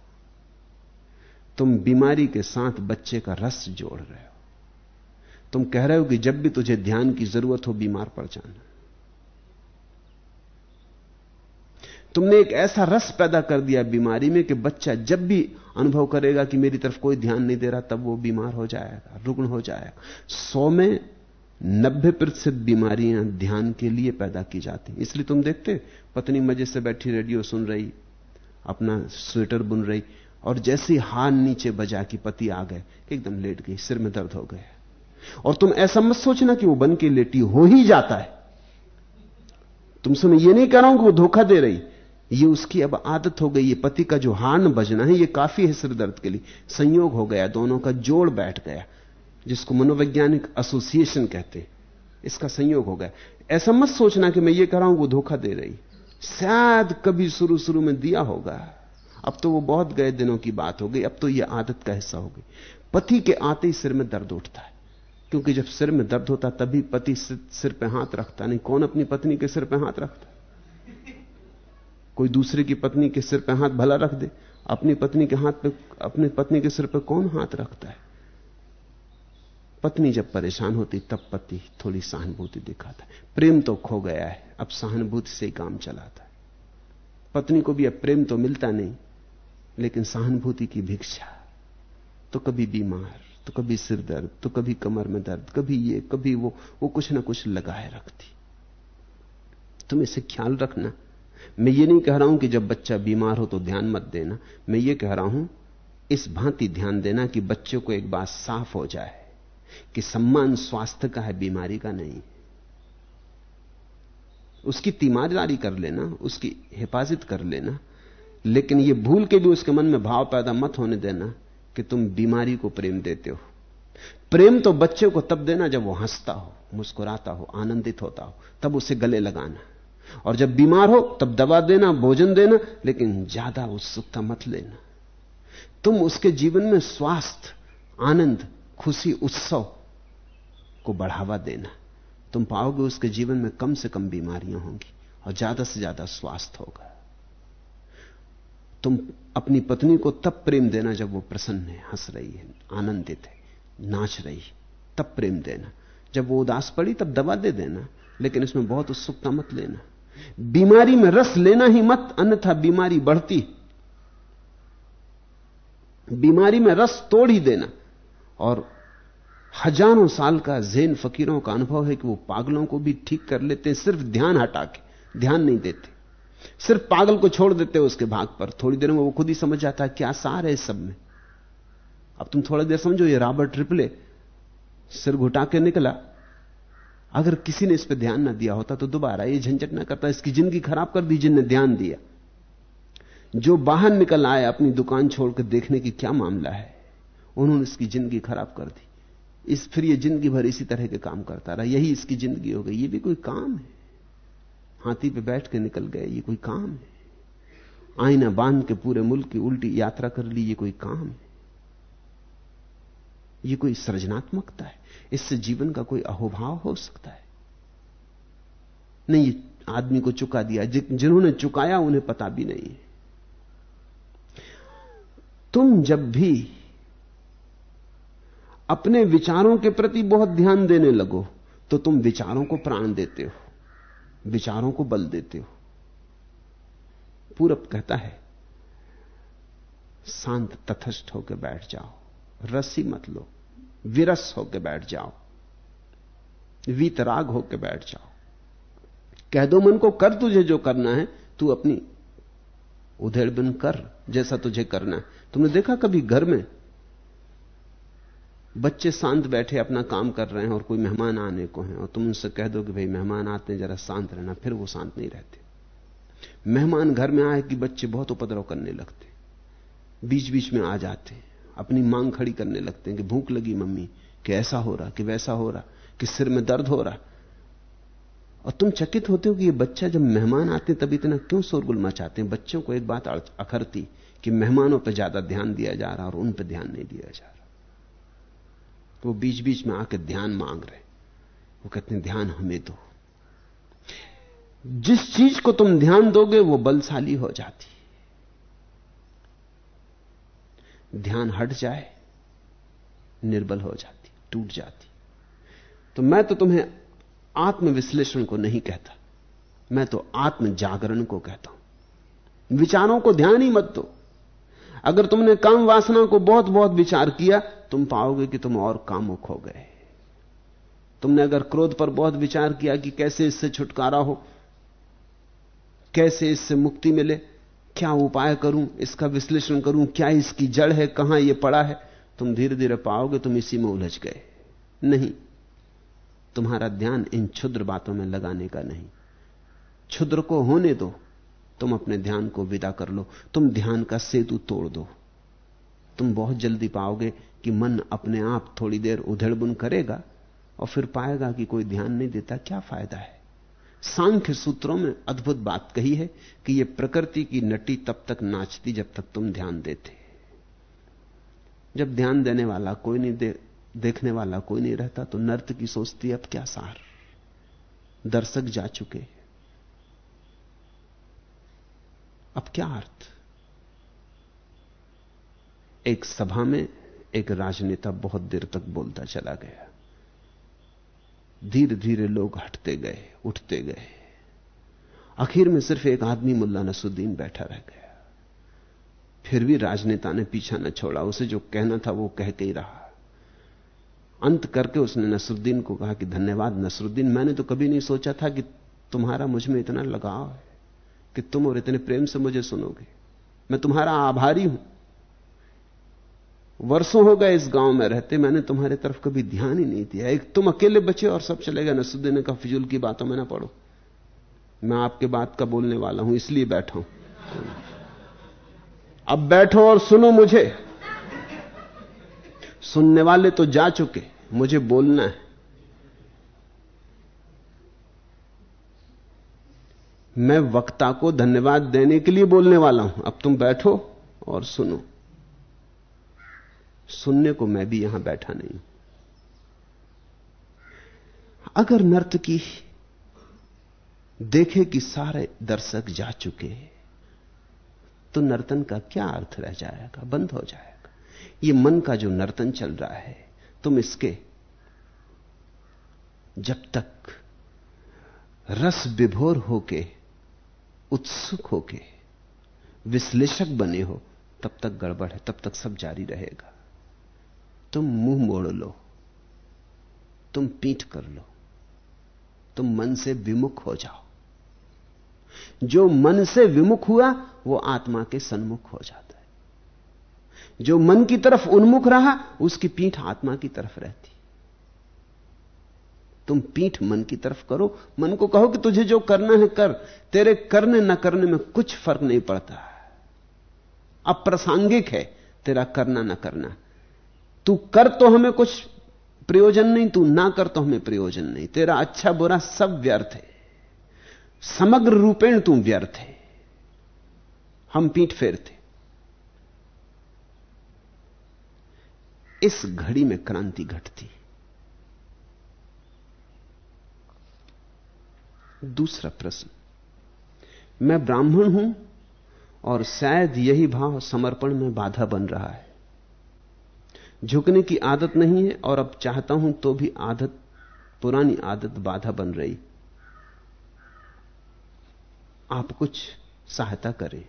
तुम बीमारी के साथ बच्चे का रस जोड़ रहे हो। तुम कह रहे हो कि जब भी तुझे ध्यान की ज़रूरत हो, बीमार पड़ जाना। तुमने एक ऐसा रस पैदा कर दिया बीमारी में कि बच्चा जब भी अनुभव करेगा कि मेरी तरफ़ कोई ध्यान नहीं दे रहा, तब वो बीमार हो जाएगा, रुग्ण हो जाएगा। सौ में नब्बे प्रतिशत बीमारियाँ ध्यान के लिए पैदा की जाती इसलिए तुम देखते, पत्नी मज़े से बैठी, रेडियो सुन रही, अपना स्वेटर बुन रही और जैसी हान नीचे बजा कि पति आ गए, एकदम लेट गई, सिर में दर्द हो गया और तुम ऐसा मत सोचना कि वो बन के लेटी हो ही जाता है। तुमसे मैं ये नहीं कह रहा हूँ कि वो धोखा दे रही। ये उसकी अब आदत हो गई, ये पति का जो हार्न बजना है, ये काफ़ी है सिर दर्द के लिए। संयोग हो गया, दोनों का जोड़ बैठ गया, जिसको मनोवैज्ञानिक एसोसिएशन कहते हैं। इसका संयोग हो गया। ऐसा मत सोचना कि मैं ये कह रहा हूँ वो धोखा दे रही। शायद कभी शुरू शुरू में दिया होगा। अब तो वो बहुत गए दिनों की बात हो गई, अब तो ये आदत का हिस्सा हो गई। पति के आते ही सिर में दर्द उठता है, क्योंकि जब सिर में दर्द होता तभी पति सिर पे हाथ रखता नहीं, कौन अपनी पत्नी के सिर पे हाथ रखता कोई दूसरे की पत्नी के सिर पे हाथ भला रख दे, अपनी पत्नी के हाथ पे, अपनी पत्नी के सिर पे कौन हाथ रखता है? पत्नी जब परेशान होती, तब पति थोड़ी सहानुभूति दिखाता है। प्रेम तो खो गया है, अब सहानुभूति से काम चलाता है। पत्नी को भी अब प्रेम तो मिलता नहीं। लेकिन सहानुभूति की भिक्षा। तो कभी बीमार तो कभी सिर दर्द तो कभी कमर में दर्द, कभी ये, कभी वो वो कुछ ना कुछ लगाए रखती। तुम इसे ख्याल रखना। मैं ये नहीं कह रहा हूँ कि जब बच्चा बीमार हो तो ध्यान मत देना। मैं ये कह रहा हूँ, इस भांति ध्यान देना कि बच्चे को एक बात साफ़ हो जाए कि सम्मान स्वास्थ्य का है, बीमारी का नहीं। उसकी तीमारदारी कर लेना, उसकी हिफाजत कर लेना लेकिन यह भूल के भी उसके मन में भाव पैदा मत होने देना कि तुम बीमारी को प्रेम देते हो। प्रेम तो बच्चे को तब देना जब वो हंसता हो, मुस्कुराता हो, आनंदित होता हो, तब उसे गले लगाना। और जब बीमार हो, तब दवा देना, भोजन देना, लेकिन ज़्यादा उत्सुकता मत लेना। तुम उसके जीवन में स्वास्थ्य, आनंद, खुशी, उत्सव को बढ़ावा देना। तुम पाओगे उसके जीवन में कम से कम बीमारियाँ होंगी और ज़्यादा से ज़्यादा स्वास्थ्य होगा। तुम अपनी पत्नी को तब प्रेम देना जब वो प्रसन्न है, हंस रही है, आनंदित है, नाच रही है, तब प्रेम देना। जब वो उदास पड़ी, तब दवा दे देना, लेकिन इसमें बहुत उत्सुकता मत लेना। बीमारी में रस लेना ही मत, अन्यथा बीमारी बढ़ती बीमारी में रस तोड़ ही देना। और हज़ारों साल का जेन फकीरों का अनुभव है कि वो पागलों को भी ठीक कर लेते हैं, सिर्फ़ ध्यान हटा के, ध्यान नहीं देते। सिर्फ़ पागल को छोड़ देते हो उसके भाग पर। थोड़ी देर में वो खुद ही समझ जाता है क्या सार है इस सब में। अब तुम थोड़ी देर समझो, ये रॉबर्ट ट्रिपले सिर घुटा के निकला। अगर किसी ने इस पर ध्यान ना दिया होता तो दोबारा ये झंझट ना करता, इसकी ज़िंदगी खराब कर दी जिनने ध्यान दिया। जो बाहर निकल आए अपनी दुकान छोड़कर देखने की क्या मामला है? उन्होंने इसकी ज़िंदगी खराब कर दी। इस फिर ये ज़िंदगी भर इसी तरह के काम करता रहा। यही इसकी ज़िंदगी हो गई। ये भी कोई काम है। हाथी पे बैठ के निकल गए, ये कोई काम है। आईना बाँध के पूरे मुल्क की उल्टी यात्रा कर ली, ये कोई काम है। ये कोई सृजनात्मकता है। इससे जीवन का कोई अहोभाव हो सकता है। नहीं, ये आदमी को चुका दिया जिन्होंने चुकाया, उन्हें पता भी नहीं तुम जब भी अपने विचारों के प्रति बहुत ध्यान देने लगो तो तुम विचारों को प्राण देते हो। विचारों को बल देते हो। पूरब कहता है, शांत तथस्थ होकर बैठ जाओ रसी मत लो, विरस होकर बैठ जाओ, वीतराग होकर बैठ जाओ। कह दो मन को, कर तुझे जो करना है, तू अपनी उधेड़ बिन कर, जैसा तुझे करना है। तुमने देखा कभी घर में बच्चे शांत बैठे अपना काम कर रहे हैं और कोई मेहमान आने को हैं और तुम उनसे कह दो कि भाई मेहमान आते हैं, जरा शांत रहना, फिर वो शांत नहीं रहते। मेहमान घर में आए कि बच्चे बहुत उपद्रव करने लगते बीच बीच में आ जाते अपनी मांग खड़ी करने लगते हैं कि भूख लगी मम्मी, कि ऐसा हो रहा, कि वैसा हो रहा, कि सिर में दर्द हो रहा। और तुम चकित होते हो कि ये बच्चा जब मेहमान आते तब इतना क्यों शोरगुल मचाते हैं? बच्चों को एक बात अखरती कि मेहमानों पर ज़्यादा ध्यान दिया जा रहा और उन पर ध्यान नहीं दिया जा रहा। तो वो बीच बीच में आकर ध्यान मांग रहे वो कहते हैं, ध्यान हमें दो। जिस चीज़ को तुम ध्यान दोगे, वो बलशाली हो जाती ध्यान हट जाए, निर्बल हो जाती, टूट जाती। तो मैं तो तुम्हें आत्मविश्लेषण को नहीं कहता। मैं तो आत्म जागरण को कहता हूँ। विचारों को ध्यान ही मत दो। अगर तुमने काम वासना को बहुत बहुत विचार किया, तुम पाओगे कि तुम और कामुक हो गए। तुमने अगर क्रोध पर बहुत विचार किया कि कैसे इससे छुटकारा हो, कैसे इससे मुक्ति मिले, क्या उपाय करूँ, इसका विश्लेषण करूँ, क्या इसकी जड़ है, कहाँ यह पड़ा है, तुम धीरे धीरे पाओगे, तुम इसी में उलझ गए। नहीं, तुम्हारा ध्यान इन क्षुद्र बातों में लगाने का नहीं। क्षुद्र को होने दो तुम अपने ध्यान को विदा कर लो। तुम ध्यान का सेतु तोड़ दो। तुम बहुत जल्दी पाओगे कि मन अपने आप थोड़ी देर उधेड़बुन करेगा और फिर पाएगा कि कोई ध्यान नहीं देता। क्या फ़ायदा है? सांख्य सूत्रों में अद्भुत बात कही है कि यह प्रकृति की नटी तब तक नाचती जब तक तुम ध्यान देते। जब ध्यान देने वाला कोई नहीं दे, देखने वाला कोई नहीं रहता तो नर्त की सोचती अब क्या सार? दर्शक जा चुके अब क्या अर्थ? एक सभा में एक राजनेता बहुत देर तक बोलता चला गया। धीरे धीरे लोग हटते गए, उठते गए। आखिर में सिर्फ़ एक आदमी मुल्ला नसुद्दीन बैठा रह गया। फिर भी राजनेता ने पीछा न छोड़ा, उसे जो कहना था वो कह के ही रहा। अंत करके उसने नसरुद्दीन को कहा कि धन्यवाद नसरुद्दीन मैंने तो कभी नहीं सोचा था कि तुम्हारा मुझमें इतना लगाव है। कि तुम और इतने प्रेम से मुझे सुनोगे। मैं तुम्हारा आभारी हूँ। वर्षों हो गए इस गाँव में रहते, मैंने तुम्हारे तरफ़ कभी ध्यान ही नहीं दिया। एक तुम अकेले बचे और सब चले गए। नसुद्दीन का फिजूल की बातों में ना पढ़ो मैं आपके बात का बोलने वाला हूँ, इसलिए बैठा हूँ। अब बैठो और सुनो मुझे। सुनने वाले तो जा चुके, मुझे बोलना है। मैं वक्ता को धन्यवाद देने के लिए बोलने वाला हूँ। अब तुम बैठो और सुनो। सुनने को मैं भी यहाँ बैठा नहीं अगर नर्तकी देखे कि सारे दर्शक जा चुके तो नर्तन का क्या अर्थ रह जाएगा? बंद हो जाएगा। ये मन का जो नर्तन चल रहा है, तुम इसके जब तक रस विभोर होके उत्सुक होके विश्लेषक बने हो, तब तक गड़बड़ है, तब तक सब जारी रहेगा। तुम मुँह मोड़ लो, तुम पीठ कर लो, तुम मन से विमुख हो जाओ। जो मन से विमुख हुआ, वो आत्मा के सन्मुख हो जाता है। जो मन की तरफ़ उन्मुख रहा, उसकी पीठ आत्मा की तरफ़ रहती तुम पीठ मन की तरफ़ करो। मन को कहो कि तुझे जो करना है कर। तेरे करने न करने में कुछ फ़र्क नहीं पड़ता। अप्रासंगिक है, तेरा करना न करना। तू कर तो हमें कुछ प्रयोजन नहीं, तू ना कर तो हमें प्रयोजन नहीं। तेरा अच्छा बुरा सब व्यर्थ है। समग्र रूपेण तू व्यर्थ है। हम पीठ फेरते इस घड़ी में क्रांति घटती। दूसरा प्रश्न। मैं ब्राह्मण हूँ और शायद यही भाव समर्पण में बाधा बन रहा है। झुकने की आदत नहीं है और अब चाहता हूँ तो भी आदत, पुरानी आदत बाधा बन रही। आप कुछ सहायता करें।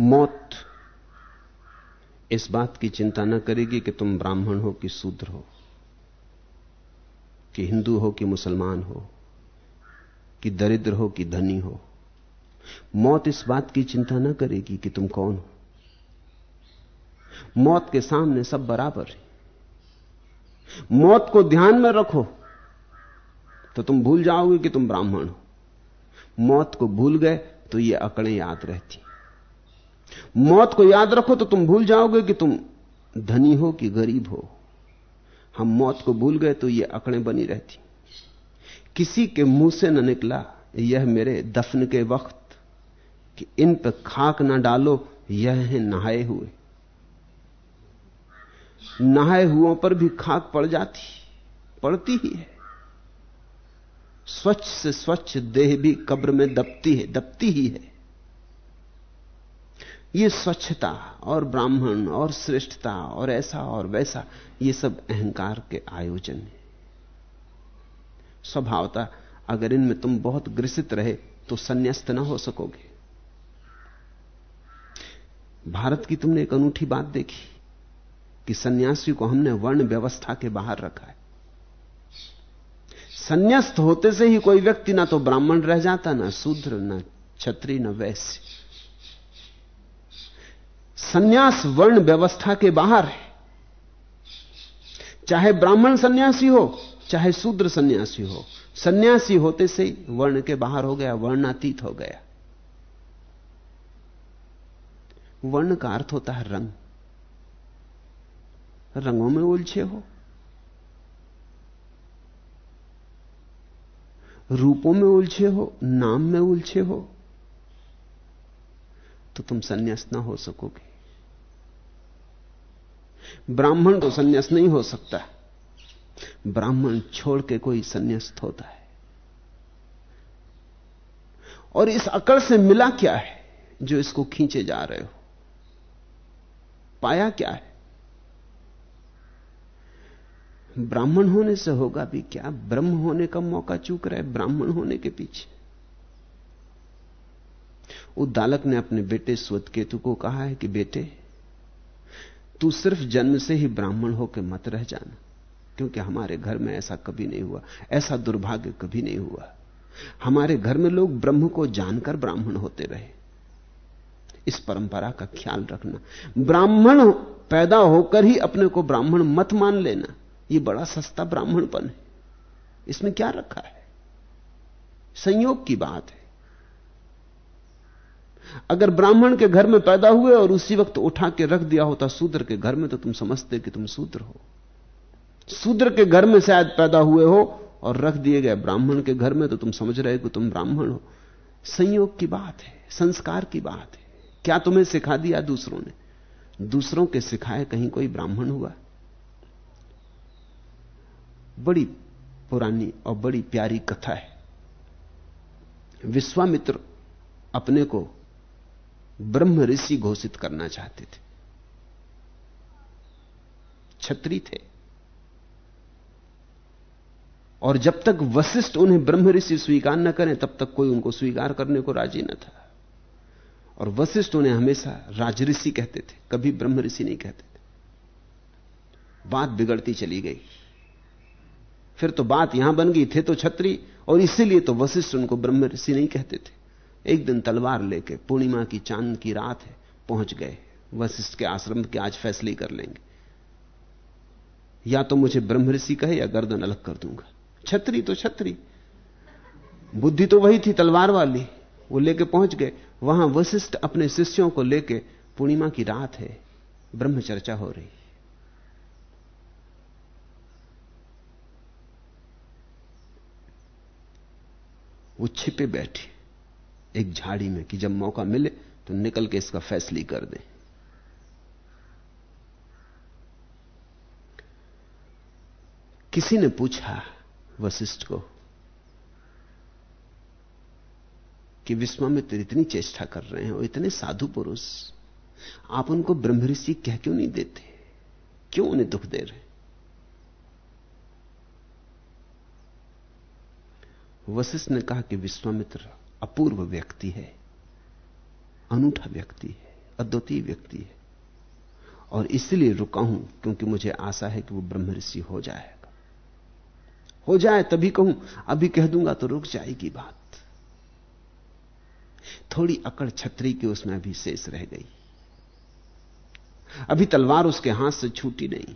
मौत इस बात की चिंता न करेगी कि तुम ब्राह्मण हो कि शूद्र हो, कि हिंदू हो कि मुसलमान हो, कि दरिद्र हो कि धनी हो। मौत इस बात की चिंता न करेगी कि तुम कौन हो। मौत के सामने सब बराबर है। मौत को ध्यान में रखो तो तुम भूल जाओगे कि तुम ब्राह्मण हो। मौत को भूल गए तो ये अकड़ें याद रहती। मौत को याद रखो तो तुम भूल जाओगे कि तुम धनी हो कि गरीब हो। हम मौत को भूल गए तो ये अकड़ें बनी रहती। किसी के मुँह से न निकला, यह मेरे दफन के वक्त, कि इन पर खाक ना डालो, यह है नहाए हुए। नहाए हुओं पर भी खाक पड़ जाती, पड़ती ही है। स्वच्छ से स्वच्छ देह भी कब्र में दबती है, दबती ही है। ये स्वच्छता और ब्राह्मण और श्रेष्ठता और ऐसा और वैसा, ये सब अहंकार के आयोजन है। स्वभावता, अगर इनमें तुम बहुत ग्रसित रहे तो संन्यास्त ना हो सकोगे। भारत की तुमने एक अनूठी बात देखी, कि सन्यासी को हमने वर्ण व्यवस्था के बाहर रखा है। संन्यास्त होते से ही कोई व्यक्ति ना तो ब्राह्मण रह जाता, ना शूद्र, ना छत्री ना वैश्य। सन्यास वर्ण व्यवस्था के बाहर है। चाहे ब्राह्मण सन्यासी हो, चाहे शूद्र सन्यासी हो, सन्यासी होते से वर्ण के बाहर हो गया, वर्णातीत हो गया। वर्ण का अर्थ होता है रंग। रंगों में उलझे हो। रूपों में उलझे हो, नाम में उलझे हो तो तुम संन्यास ना हो सकोगे। ब्राह्मण तो संन्यास नहीं हो सकता। ब्राह्मण छोड़ के कोई संन्यास्त होता है। और इस अकड़ से मिला क्या है जो इसको खींचे जा रहे हो? पाया क्या है? ब्राह्मण होने से होगा भी क्या? ब्रह्म होने का मौका चूक रहे ब्राह्मण होने के पीछे। उद्दालक ने अपने बेटे स्वतकेतु को कहा है कि बेटे तू सिर्फ़ जन्म से ही ब्राह्मण होकर मत रह जाना, क्योंकि हमारे घर में ऐसा कभी नहीं हुआ, ऐसा दुर्भाग्य कभी नहीं हुआ। हमारे घर में लोग ब्रह्म को जानकर ब्राह्मण होते रहे। इस परंपरा का ख्याल रखना। ब्राह्मण पैदा होकर ही अपने को ब्राह्मण मत मान लेना यह बड़ा सस्ता ब्राह्मणपन है। इसमें क्या रखा है? संयोग की बात है। अगर ब्राह्मण के घर में पैदा हुए और उसी वक्त उठा के रख दिया होता शूद्र के घर में तो तुम समझते कि तुम शूद्र हो। शूद्र के घर में शायद पैदा हुए हो और रख दिए गए ब्राह्मण के घर में तो तुम समझ रहे कि तुम ब्राह्मण हो। संयोग की बात है, संस्कार की बात है। क्या तुम्हें सिखा दिया दूसरों ने? दूसरों के सिखाए कहीं कोई ब्राह्मण हुआ? बड़ी पुरानी और बड़ी प्यारी कथा है। विश्वामित्र अपने को ब्रह्म ऋषि घोषित करना चाहते थे। छत्री थे। और जब तक वशिष्ठ उन्हें ब्रह्म ऋषि स्वीकार न करें, तब तक कोई उनको स्वीकार करने को राज़ी न था। और वशिष्ठ उन्हें हमेशा राजऋषि कहते थे, कभी ब्रह्म ऋषि नहीं कहते थे। बात बिगड़ती चली गई। फिर तो बात यहाँ बन गई, थे तो छत्री और इसीलिए तो वशिष्ठ उनको ब्रह्म ऋषि नहीं कहते थे। एक दिन तलवार लेके पूर्णिमा की चाँद की रात है, पहुँच गए। वशिष्ठ के आश्रम के आज फैसले कर लेंगे। या तो मुझे ब्रह्म ऋषि कहे या गर्दन अलग कर दूँगा। छत्री तो छत्री। बुद्धि तो वही थी तलवार वाली। वो लेके पहुँच गए। वहाँ वशिष्ठ अपने शिष्यों को लेके पूर्णिमा की रात है, ब्रह्मचर्चा हो रही। वो छिपे बैठे। एक झाड़ी में कि जब मौका मिले तो निकल के इसका फैसली कर दें। किसी ने पूछा वशिष्ठ को कि विश्वामित्र इतनी चेष्टा कर रहे हैं और इतने साधु पुरुष, आप उनको ब्रह्म ऋषि कह क्यों नहीं देते? क्यों उन्हें दुख दे रहे वशिष्ठ ने कहा कि विश्वामित्र अपूर्व व्यक्ति है, अनूठा व्यक्ति है, अद्वितीय व्यक्ति है। और इसलिए रुका हूँ क्योंकि मुझे आशा है कि वो ब्रह्म ऋषि हो जाएगा। हो जाए तभी कहूँ, अभी कह दूँगा तो रुक जाएगी बात। थोड़ी अकड़ छतरी की उसमें अभी शेष रह गई। अभी तलवार उसके हाथ से छूटी नहीं।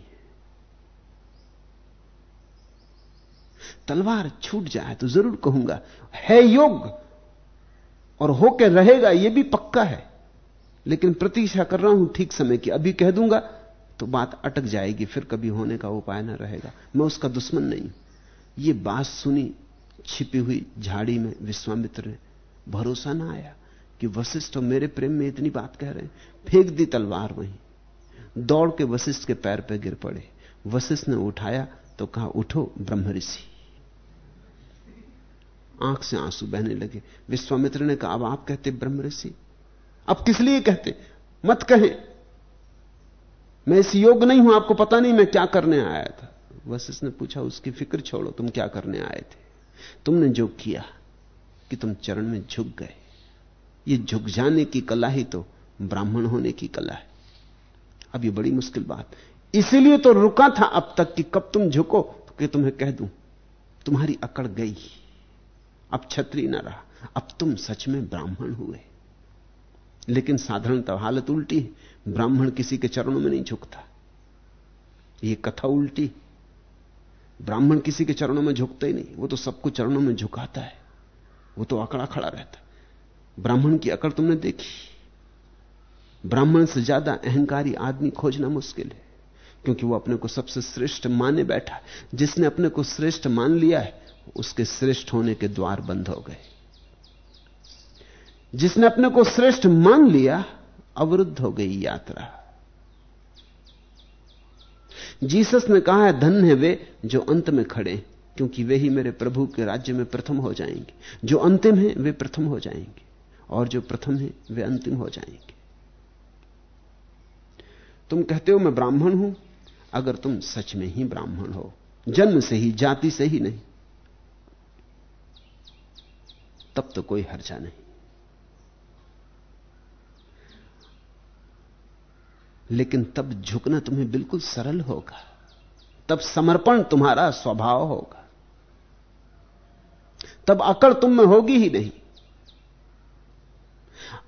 तलवार छूट जाए तो ज़रूर कहूँगा, है योग और होकर रहेगा यह भी पक्का है। लेकिन प्रतीक्षा कर रहा हूँ ठीक समय की। अभी कह दूँगा तो बात अटक जाएगी, फिर कभी होने का उपाय ना रहेगा। मैं उसका दुश्मन नहीं ये बात सुनी, छिपी हुई झाड़ी में विश्वामित्र ने भरोसा ना आया कि वशिष्ठ मेरे प्रेम में इतनी बात कह रहे हैं। फेंक दी तलवार वहीं। दौड़ के वशिष्ठ के पैर पर गिर पड़े। वशिष्ठ ने उठाया तो कहा, उठो ब्रह्म ऋषि आँख से आँसू बहने लगे। विश्वामित्र ने कहा, अब आप कहते ब्रह्म ऋषि। अब किस लिए कहते? मत कहे। मैं इस योग नहीं हूँ, आपको पता नहीं मैं क्या करने आया था। वशिष्ठ ने पूछा, उसकी फ़िक्र छोड़ो, तुम क्या करने आए थे? तुमने जो किया कि तुम चरण में झुक गए। ये झुक जाने की कला ही तो ब्राह्मण होने की कला है। अब ये बड़ी मुश्किल बात। इसीलिए तो रुका था अब तक कि कब तुम झुको तो कि तुम्हें कह दूँ, तुम्हारी अकड़ गई। अब छत्री ना रहा। अब तुम सच में ब्राह्मण हुए। लेकिन साधारणतः हालत उल्टी है। ब्राह्मण किसी के चरणों में नहीं झुकता। यह कथा उल्टी ब्राह्मण किसी के चरणों में झुकता ही नहीं। वो तो सबको चरणों में झुकाता है। वो तो अकड़ा खड़ा रहता ब्राह्मण की अकड़ तुमने देखी? ब्राह्मण से ज़्यादा अहंकारी आदमी खोजना मुश्किल है। क्योंकि वो अपने को सबसे श्रेष्ठ माने बैठा जिसने अपने को श्रेष्ठ मान लिया है उसके श्रेष्ठ होने के द्वार बंद हो गए। जिसने अपने को श्रेष्ठ मान लिया, अवरुद्ध हो गई यात्रा। जीसस ने कहा है धन है वे जो अंत में खड़े, क्योंकि वे ही मेरे प्रभु के राज्य में प्रथम हो जाएँगे। जो अंतिम है, वे प्रथम हो जाएँगे, और जो प्रथम है, वे अंतिम हो जाएँगे। तुम कहते हो, मैं ब्राह्मण हूँ, अगर तुम सच में ही ब्राह्मण हो। जन्म से ही, जाति से ही नहीं। तब तो कोई हर्जा नहीं। लेकिन तब झुकना तुम्हें बिल्कुल सरल होगा। तब समर्पण तुम्हारा स्वभाव होगा। तब अकड़ तुम में होगी ही नहीं।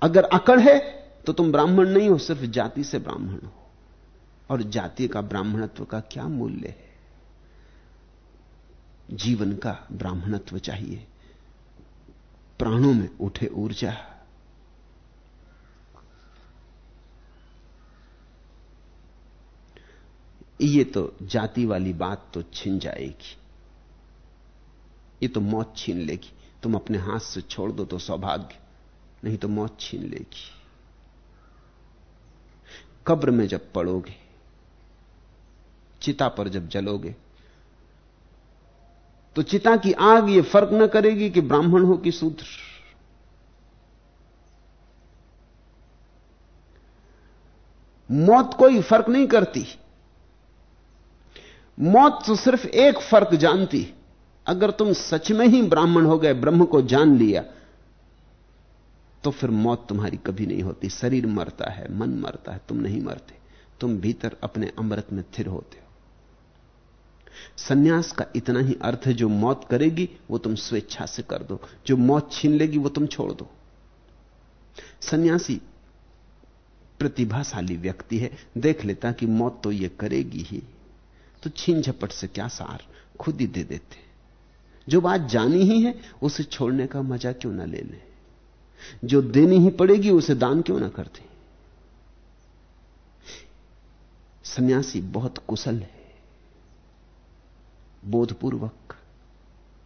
अगर अकड़ है तो तुम ब्राह्मण नहीं हो, सिर्फ़ जाति से ब्राह्मण हो। और जाति का ब्राह्मणत्व का क्या मूल्य है? जीवन का ब्राह्मणत्व चाहिए। प्राणों में उठे ऊर्जा। ये तो जाति वाली बात तो छिन जाएगी। ये तो मौत छीन लेगी। तुम अपने हाथ से छोड़ दो तो सौभाग्य, नहीं तो मौत छीन लेगी। कब्र में जब पड़ोगे, चिता पर जब जलोगे तो चिता की आग ये फ़र्क न करेगी कि ब्राह्मण हो कि शूद्र। मौत कोई फ़र्क नहीं करती। मौत तो सिर्फ़ एक फ़र्क जानती। अगर तुम सच में ही ब्राह्मण हो गए, ब्रह्म को जान लिया तो फिर मौत तुम्हारी कभी नहीं होती। शरीर मरता है, मन मरता है, तुम नहीं मरते। तुम भीतर अपने अमृत में थिर होते हो। सन्यास का इतना ही अर्थ है, जो मौत करेगी, वो तुम स्वेच्छा से कर दो। जो मौत छीन लेगी, वो तुम छोड़ दो। सन्यासी प्रतिभाशाली व्यक्ति है, देख लेता कि मौत तो ये करेगी ही। तो छीन झपट से क्या सार? खुद ही दे देते। जो बात जानी ही है, उसे छोड़ने का मज़ा क्यों ना ले ले? जो देनी ही पड़ेगी, उसे दान क्यों ना करते? सन्यासी बहुत कुशल है। बोधपूर्वक।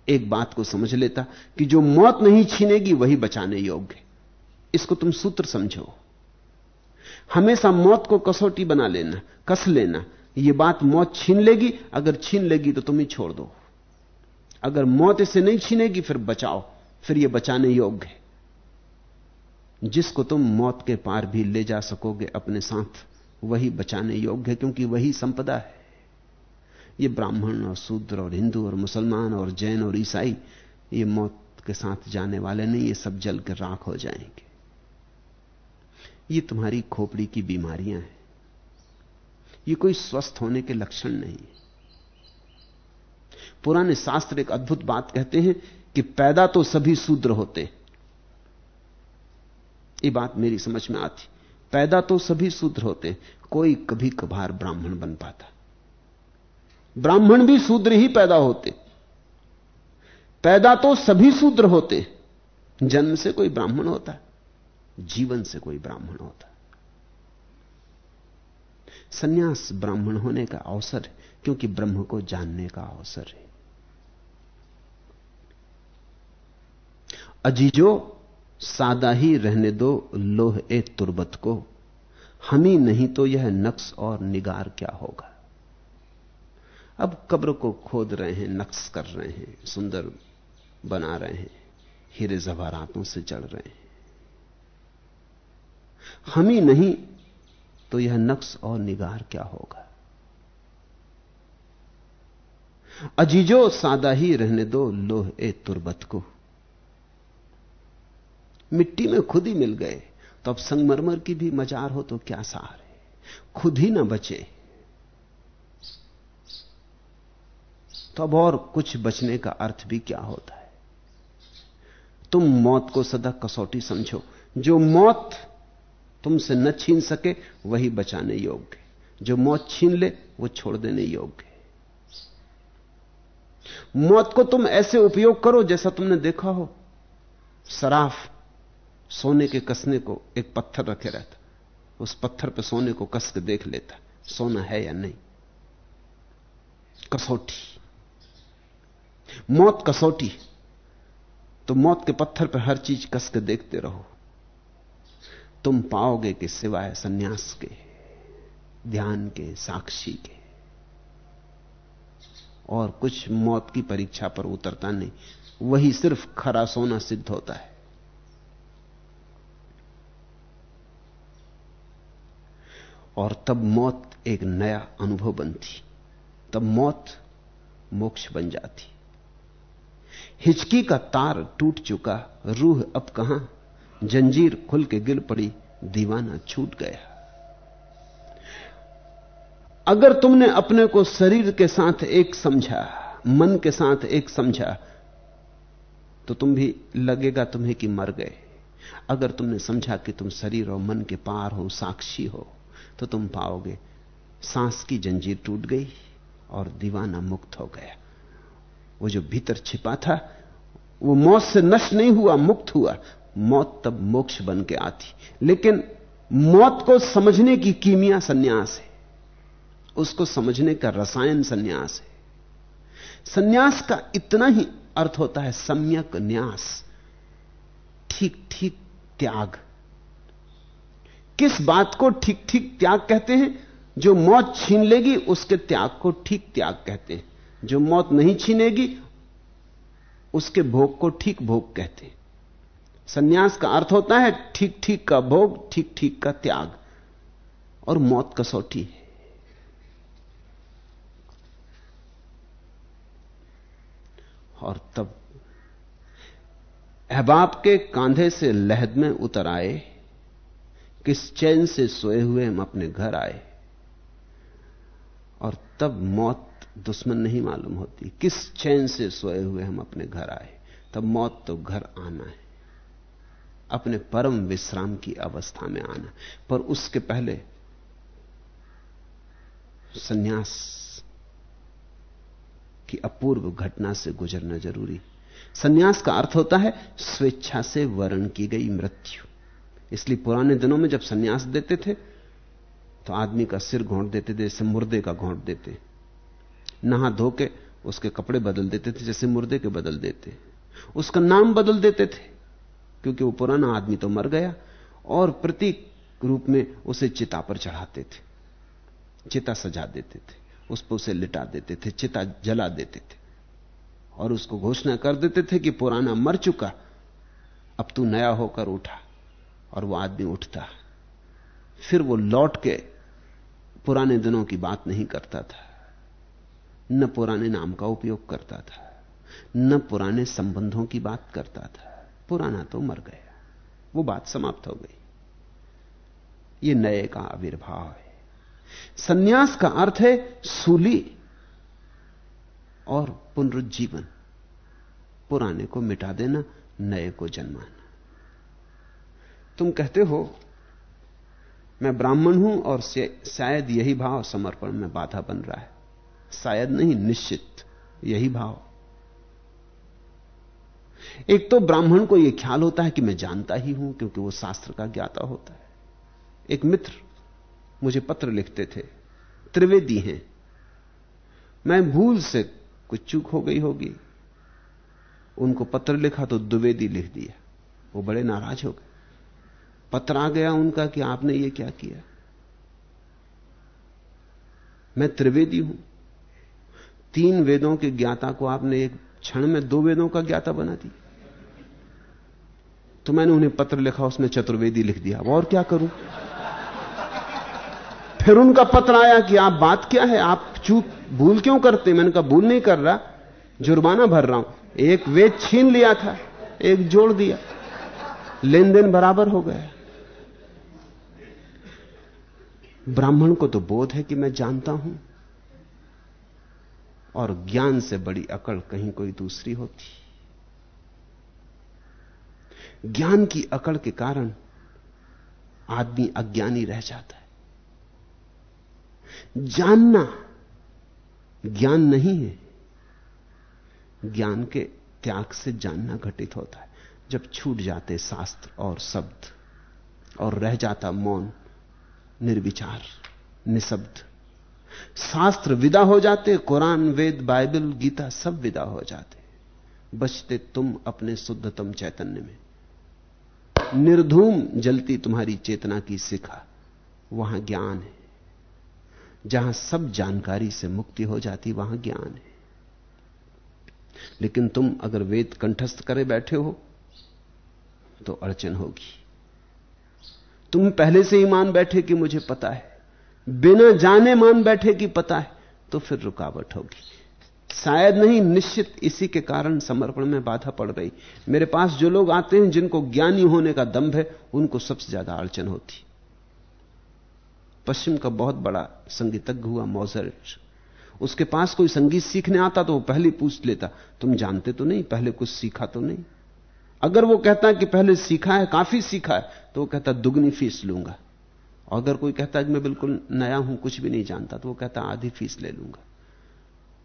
एक बात को समझ लेता कि जो मौत नहीं छीनेगी, वही बचाने योग्य। इसको तुम सूत्र समझो। हमेशा मौत को कसौटी बना लेना, कस लेना। यह बात मौत छीन लेगी, अगर छीन लेगी तो तुम ही छोड़ दो। अगर मौत इसे नहीं छीनेगी, फिर बचाओ, फिर यह बचाने योग्य है। जिसको तुम मौत के पार भी ले जा सकोगे अपने साथ, वही बचाने योग्य है, क्योंकि वही संपदा है। ये ब्राह्मण और शूद्र और हिंदू और मुसलमान और जैन और ईसाई, ये मौत के साथ जाने वाले नहीं, ये सब जल के राख हो जाएँगे। ये तुम्हारी खोपड़ी की बीमारियाँ हैं। ये कोई स्वस्थ होने के लक्षण नहीं है। पुराने शास्त्र एक अद्भुत बात कहते हैं कि पैदा तो सभी शूद्र होते ये बात मेरी समझ में आती। पैदा तो सभी शूद्र होते कोई कभी कभार ब्राह्मण बन पाता। ब्राह्मण भी शूद्र ही पैदा होते। पैदा तो सभी शूद्र होते। जन्म से कोई ब्राह्मण होता, जीवन से कोई ब्राह्मण होता। सन्यास ब्राह्मण होने का अवसर है, क्योंकि ब्रह्म को जानने का अवसर है। अजीजो, सादा ही रहने दो लोह ए तुरबत को। हम ही नहीं तो यह नक्श और निगार क्या होगा? अब कब्र को खोद रहे हैं, नक्श कर रहे हैं, सुंदर बना रहे हैं, हीरे जवारातों से चढ़ रहे हैं। हम ही नहीं तो यह नक्श और निगार क्या होगा? अजीजो सादा ही रहने दो लोह ए तुरबत को। मिट्टी में खुद ही मिल गए तो अब संगमरमर की भी मजार हो तो क्या सार है? खुद ही ना बचे। तो अब और कुछ बचने का अर्थ भी क्या होता है? तुम मौत को सदा कसौटी समझो। जो मौत तुमसे न छीन सके, वही बचाने योग्य जो मौत छीन ले, वो छोड़ देने योग्य मौत को तुम ऐसे उपयोग करो जैसा तुमने देखा हो। सराफ सोने के कसने को एक पत्थर रखे रहता। उस पत्थर पर सोने को कस के देख लेता, सोना है या नहीं। कसौटी। मौत कसौटी। तो मौत के पत्थर पर हर चीज़ कस के देखते रहो। तुम पाओगे कि सिवाय सन्यास के, ध्यान के, साक्षी के। और कुछ मौत की परीक्षा पर उतरता नहीं। वही सिर्फ़ खरा सोना सिद्ध होता है। और तब मौत एक नया अनुभव बनती। तब मौत मोक्ष बन जाती। हिचकी का तार टूट चुका, रूह अब कहाँ? जंजीर खुल के गिर पड़ी, दीवाना छूट गया। अगर तुमने अपने को शरीर के साथ एक समझा, मन के साथ एक समझा तो तुम भी लगेगा तुम्हें कि मर गए। अगर तुमने समझा कि तुम शरीर और मन के पार हो, साक्षी हो तो तुम पाओगे, सांस की जंजीर टूट गई और दीवाना मुक्त हो गया। वो जो भीतर छिपा था, वो मौत से नष्ट नहीं हुआ, मुक्त हुआ। मौत तब मोक्ष बन के आती। लेकिन मौत को समझने की कीमिया सन्यास है। उसको समझने का रसायन सन्यास है। सन्यास का इतना ही अर्थ होता है सम्यक न्यास। ठीक ठीक त्याग। किस बात को ठीक ठीक त्याग कहते हैं? जो मौत छीन लेगी, उसके त्याग को ठीक त्याग कहते हैं। जो मौत नहीं छीनेगी, उसके भोग को ठीक भोग कहते हैं। सन्यास का अर्थ होता है ठीक ठीक का भोग, ठीक ठीक का त्याग, और मौत कसौटी है। और तब अहबाब के कांधे से लहद में उतर आए, किस चैन से सोए हुए हम अपने घर आए, और तब मौत दुश्मन नहीं मालूम होती। किस चैन से सोए हुए हम अपने घर आए? तब मौत तो घर आना है। अपने परम विश्राम की अवस्था में आना। पर उसके पहले सन्यास की अपूर्व घटना से गुजरना ज़रूरी। सन्यास का अर्थ होता है, स्वेच्छा से वर्ण की गई मृत्यु। इसलिए पुराने दिनों में जब सन्यास देते थे तो आदमी का सिर घोंट देते थे जैसे मुर्दे का घोंट देते। नहा धो के उसके कपड़े बदल देते थे, जैसे मुर्दे के बदल देते। उसका नाम बदल देते थे, क्योंकि वो पुराना आदमी तो मर गया और प्रतीक रूप में उसे चिता पर चढ़ाते थे। चिता सजा देते थे, उस पर उसे लिटा देते थे, चिता जला देते थे। और उसको घोषणा कर देते थे कि पुराना मर चुका, अब तू नया होकर उठा। और वो आदमी उठता। फिर वो लौट के पुराने दिनों की बात नहीं करता था। न पुराने नाम का उपयोग करता था, न पुराने संबंधों की बात करता था। पुराना तो मर गया, वो बात समाप्त हो गई। ये नए का आविर्भाव है। सन्यास का अर्थ है सूली और पुनरुज्जीवन। पुराने को मिटा देना, नए को जन्माना। तुम कहते हो, मैं ब्राह्मण हूँ और शायद यही भाव समर्पण में बाधा बन रहा है। शायद नहीं, निश्चित। यही भाव। एक तो ब्राह्मण को यह ख्याल होता है कि मैं जानता ही हूँ, क्योंकि वो शास्त्र का ज्ञाता होता है। एक मित्र मुझे पत्र लिखते थे, त्रिवेदी हैं। मैं भूल से कुछ चूक हो गई होगी। उनको पत्र लिखा तो द्विवेदी लिख दिया। वो बड़े नाराज़ हो गए। पत्र आ गया उनका कि आपने ये क्या किया? मैं त्रिवेदी हूँ। तीन वेदों के ज्ञाता को आपने एक क्षण में दो वेदों का ज्ञाता बना दिया। तो मैंने उन्हें पत्र लिखा उसमें चतुर्वेदी लिख दिया। और क्या करूँ? फिर उनका पत्र आया कि आप बात क्या है? आप चूक, भूल क्यों करते? मैंने कहा, भूल नहीं कर रहा, जुर्माना भर रहा हूँ। एक वेद छीन लिया था, एक जोड़ दिया। लेन देन बराबर हो गया। ब्राह्मण को तो बोध है कि मैं जानता हूँ। और ज्ञान से बड़ी अकड़ कहीं कोई दूसरी होती। ज्ञान की अकड़ के कारण आदमी अज्ञानी रह जाता है। जानना ज्ञान नहीं है। ज्ञान के त्याग से जानना घटित होता है। जब छूट जाते शास्त्र और शब्द और रह जाता मौन, निर्विचार, निशब्द शास्त्र विदा हो जाते, कुरान, वेद, बाइबल, गीता सब विदा हो जाते। बचते तुम अपने शुद्धतम चैतन्य में। निर्धूम जलती तुम्हारी चेतना की शिखा, वहाँ ज्ञान है। जहाँ सब जानकारी से मुक्ति हो जाती, वहाँ ज्ञान है। लेकिन तुम अगर वेद कंठस्थ करे बैठे हो तो अड़चन होगी। तुम पहले से ही मान बैठे कि मुझे पता है बिना जाने मान बैठे कि पता है तो फिर रुकावट होगी। शायद नहीं, निश्चित इसी के कारण समर्पण में बाधा पड़ रही मेरे पास जो लोग आते हैं, जिनको ज्ञानी होने का दम्भ है, उनको सबसे ज़्यादा अड़चन होती। पश्चिम का बहुत बड़ा संगीतज्ञ हुआ मोजर्ट उसके पास कोई संगीत सीखने आता तो वो पहले पूछ लेता, तुम जानते तो नहीं, पहले कुछ सीखा तो नहीं? अगर वो कहता कि पहले सीखा है, काफ़ी सीखा है तो वो कहता, दुगनी फ़ीस लूँगा। और अगर कोई कहता कि मैं बिल्कुल नया हूँ, कुछ भी नहीं जानता तो वो कहता आधी फ़ीस ले लूँगा।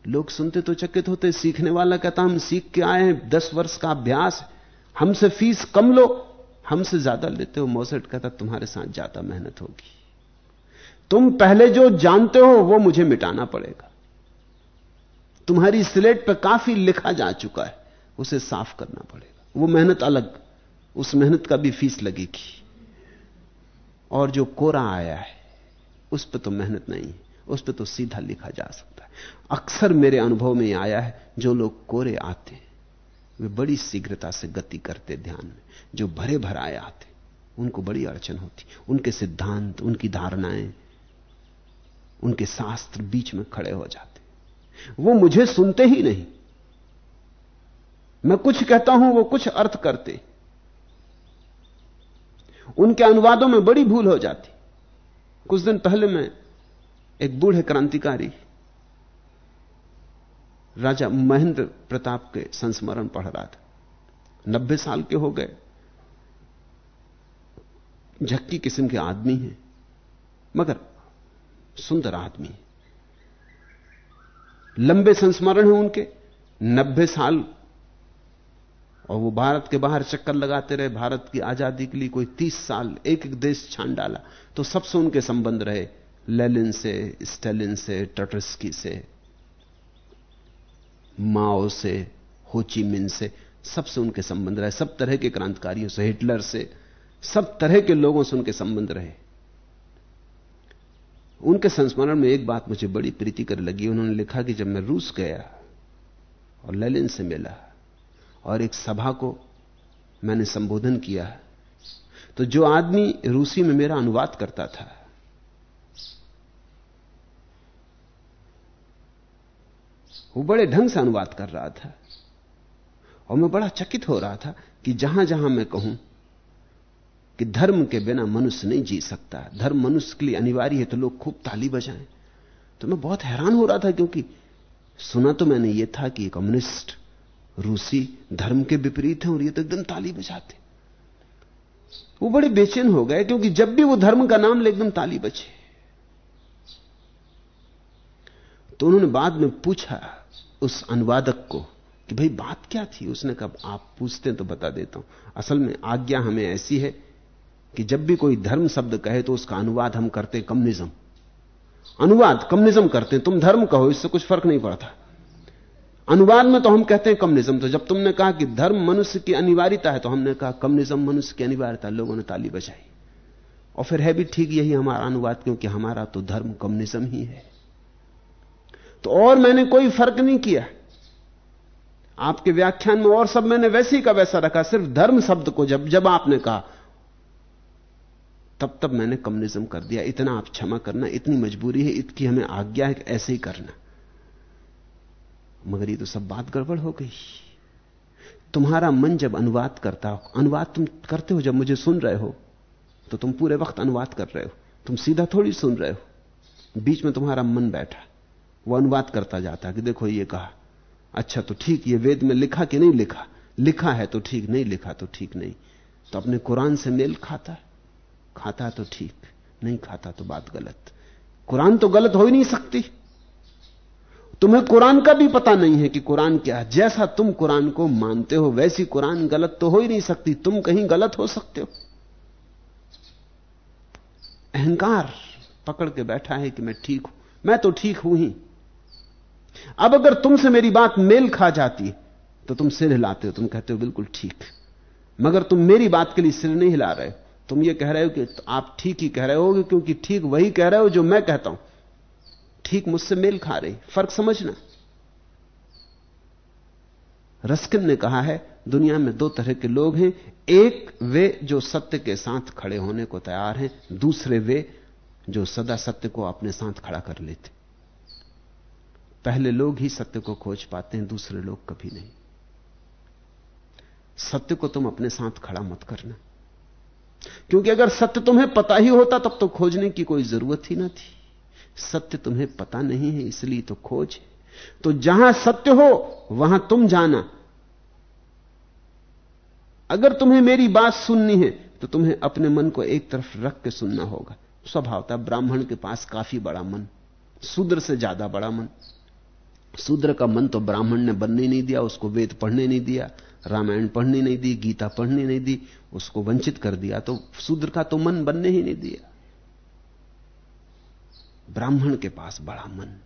लोग सुनते तो चकित होते, सीखने वाला कहता, हम सीख के आए हैं, दस वर्ष का अभ्यास हमसे फ़ीस कम लो, हमसे ज़्यादा लेते हो। मोसेट कहता, तुम्हारे साथ ज़्यादा मेहनत होगी। तुम पहले जो जानते हो, वो मुझे मिटाना पड़ेगा। तुम्हारी स्लेट पर काफ़ी लिखा जा चुका है, उसे साफ़ करना पड़ेगा। वो मेहनत अलग, उस मेहनत का भी फ़ीस लगेगी। और जो कोरा आया है, उस पर तो मेहनत नहीं है उस पर तो सीधा लिखा जा सकता है। अक्सर मेरे अनुभव में आया है, जो लोग कोरे आते हैं, वे बड़ी शीघ्रता से गति करते ध्यान में। जो भरे भराए आते उनको बड़ी अड़चन होती उनके सिद्धांत, उनकी धारणाएँ, उनके शास्त्र बीच में खड़े हो जाते वो मुझे सुनते ही नहीं। मैं कुछ कहता हूँ, वो कुछ अर्थ करते उनके अनुवादों में बड़ी भूल हो जाती। कुछ दिन पहले मैं एक बूढ़े क्रांतिकारी राजा महेंद्र प्रताप के संस्मरण पढ़ रहा था। नब्बे साल के हो गए। झक्की किस्म के आदमी हैं, मगर सुंदर आदमी लंबे संस्मरण हैं उनके। नब्बे साल और वो भारत के बाहर चक्कर लगाते रहे, भारत की आज़ादी के लिए कोई तीस साल एक एक देश छान डाला तो सबसे उनके संबंध रहे लेलिन से, स्टेलिन से टटस्की से, माओ से होची मिन से, सबसे उनके संबंध रहे, सब तरह के क्रांतिकारियों से, हिटलर से, सब तरह के लोगों से उनके संबंध रहे। उनके संस्मरण में एक बात मुझे बड़ी प्रीतिकर लगी, उन्होंने लिखा कि जब मैं रूस गया और लेलिन से मिला और एक सभा को मैंने संबोधन किया तो जो आदमी रूसी में मेरा अनुवाद करता था, वो बड़े ढंग से अनुवाद कर रहा था। और मैं बड़ा चकित हो रहा था कि जहाँ जहाँ मैं कहूँ कि धर्म के बिना मनुष्य नहीं जी सकता। धर्म मनुष्य के लिए अनिवार्य है तो लोग खूब ताली बजाएँ। तो मैं बहुत हैरान हो रहा था क्योंकि सुना तो मैंने यह था कि कम्युनिस्ट रूसी धर्म के विपरीत हैं और ये तो एकदम ताली बजाते वो बड़े बेचैन हो गए, क्योंकि जब भी वो धर्म का नाम ले एकदम ताली बचे तो उन्होंने बाद में पूछा उस अनुवादक को कि भाई, बात क्या थी? उसने कहा आप पूछते तो बता देता हूँ। असल में आज्ञा हमें ऐसी है कि जब भी कोई धर्म शब्द कहे तो उसका अनुवाद हम करते कम्युनिज्म। अनुवाद, कम्युनिज्म करते हैं। तुम धर्म कहो, इससे कुछ फ़र्क नहीं पड़ता। अनुवाद में तो हम कहते हैं कम्युनिज्म। तो जब तुमने कहा कि धर्म मनुष्य की अनिवार्यता है तो हमने कहा कम्युनिज्म मनुष्य की अनिवार्यता, लोगों ने ताली बजाई। और फिर है भी ठीक यही हमारा अनुवाद, क्योंकि हमारा तो धर्म कम्युनिज्म ही है। तो और मैंने कोई फ़र्क नहीं किया। आपके व्याख्यान में और सब मैंने वैसे ही का वैसा रखा, सिर्फ़ धर्म शब्द को जब जब आपने कहा, तब तब मैंने कम्युनिज्म कर दिया। इतना आप क्षमा करना, इतनी मजबूरी है इतनी हमें आज्ञा है ऐसे ही करना। मगर ये तो सब बात गड़बड़ हो गई। तुम्हारा मन जब अनुवाद करता हो, अनुवाद तुम करते हो जब मुझे सुन रहे हो तो तुम पूरे वक्त अनुवाद कर रहे हो। तुम सीधा थोड़ी सुन रहे हो। बीच में तुम्हारा मन बैठा। वो अनुवाद करता जाता कि देखो ये कहा अच्छा तो ठीक, ये वेद में लिखा कि नहीं लिखा? लिखा है तो ठीक, नहीं लिखा तो ठीक नहीं। तो अपने कुरान से मेल खाता खाता तो ठीक, नहीं खाता तो बात गलत। कुरान तो गलत हो ही नहीं सकती। तुम्हें कुरान का भी पता नहीं है कि कुरान क्या है। जैसा तुम कुरान को मानते हो, वैसी कुरान गलत तो हो ही नहीं सकती। तुम कहीं गलत हो सकते हो। अहंकार पकड़ के बैठा है कि मैं ठीक हूँ। मैं तो ठीक हूँ ही। अब अगर तुमसे मेरी बात मेल खा जाती तो तुम सिर हिलाते हो। तुम कहते हो, बिल्कुल ठीक। मगर तुम मेरी बात के लिए सिर नहीं हिला रहे तुम ये कह रहे हो कि आप ठीक ही कह रहे हो क्योंकि ठीक वही कह रहे हो जो मैं कहता हूँ। ठीक मुझसे मेल खा रही, फ़र्क समझना। रस्किन ने कहा है, दुनिया में दो तरह के लोग हैं, एक वे जो सत्य के साथ खड़े होने को तैयार हैं, दूसरे वे जो सदा सत्य को अपने साथ खड़ा कर लेते। पहले लोग ही सत्य को खोज पाते हैं, दूसरे लोग कभी नहीं। सत्य को तुम अपने साथ खड़ा मत करना। क्योंकि अगर सत्य तुम्हें पता ही होता, तब तो खोजने की कोई ज़रूरत ही ना थी। सत्य तुम्हें पता नहीं है, इसलिए तो खोज है। तो जहाँ सत्य हो, वहाँ तुम जाना। अगर तुम्हें मेरी बात सुननी है तो तुम्हें अपने मन को एक तरफ़ रख के सुनना होगा। स्वभावता ब्राह्मण के पास काफ़ी बड़ा मन, शूद्र से ज़्यादा बड़ा मन। शूद्र का मन तो ब्राह्मण ने बनने नहीं दिया, उसको वेद पढ़ने नहीं दिया, रामायण पढ़ने नहीं दी, गीता पढ़ने नहीं दी, उसको वंचित कर दिया तो शूद्र का तो मन बनने ही नहीं दिया। ब्राह्मण के पास बड़ा मन।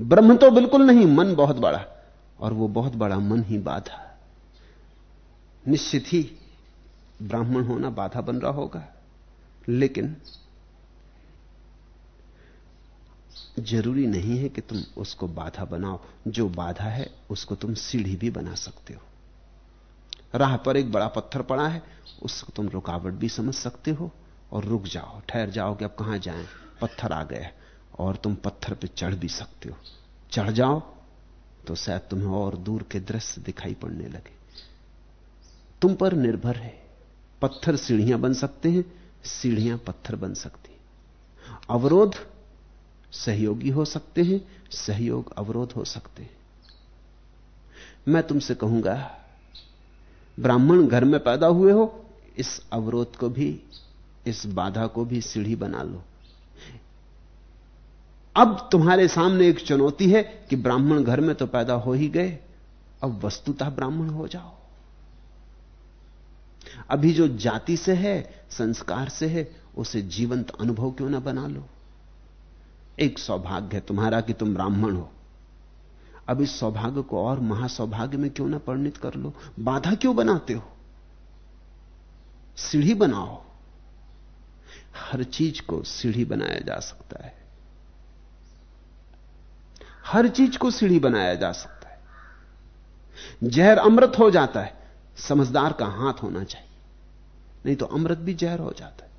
ब्रह्म तो बिल्कुल नहीं, मन बहुत बड़ा, और वो बहुत बड़ा मन ही बाधा। निश्चित ही ब्राह्मण होना बाधा बन रहा होगा, लेकिन ज़रूरी नहीं है कि तुम उसको बाधा बनाओ। जो बाधा है, उसको तुम सीढ़ी भी बना सकते हो। राह पर एक बड़ा पत्थर पड़ा है, उसको तुम रुकावट भी समझ सकते हो। और रुक जाओ, ठहर जाओ कि अब कहाँ जाएँ? पत्थर आ गया और तुम पत्थर पे चढ़ भी सकते हो। चढ़ जाओ तो शायद तुम्हें और दूर के दृश्य दिखाई पड़ने लगे। तुम पर निर्भर है। पत्थर सीढ़ियाँ बन सकते हैं, सीढ़ियाँ पत्थर बन सकती अवरोध सहयोगी हो सकते हैं, सहयोग अवरोध हो सकते हैं। मैं तुमसे कहूँगा, ब्राह्मण घर में पैदा हुए हो, इस अवरोध को भी इस बाधा को भी सीढ़ी बना लो। अब तुम्हारे सामने एक चुनौती है कि ब्राह्मण घर में तो पैदा हो ही गए, अब वस्तुतः ब्राह्मण हो जाओ। अभी जो जाति से है, संस्कार से है, उसे जीवंत अनुभव क्यों ना बना लो? एक सौभाग्य है तुम्हारा कि तुम ब्राह्मण हो। अब इस सौभाग्य को और महासौभाग्य में क्यों ना परिणित कर लो? बाधा क्यों बनाते हो? सीढ़ी बनाओ। हर चीज़ को सीढ़ी बनाया जा सकता है। हर चीज़ को सीढ़ी बनाया जा सकता है। जहर अमृत हो जाता है, समझदार का हाथ होना चाहिए। नहीं तो अमृत भी जहर हो जाता है।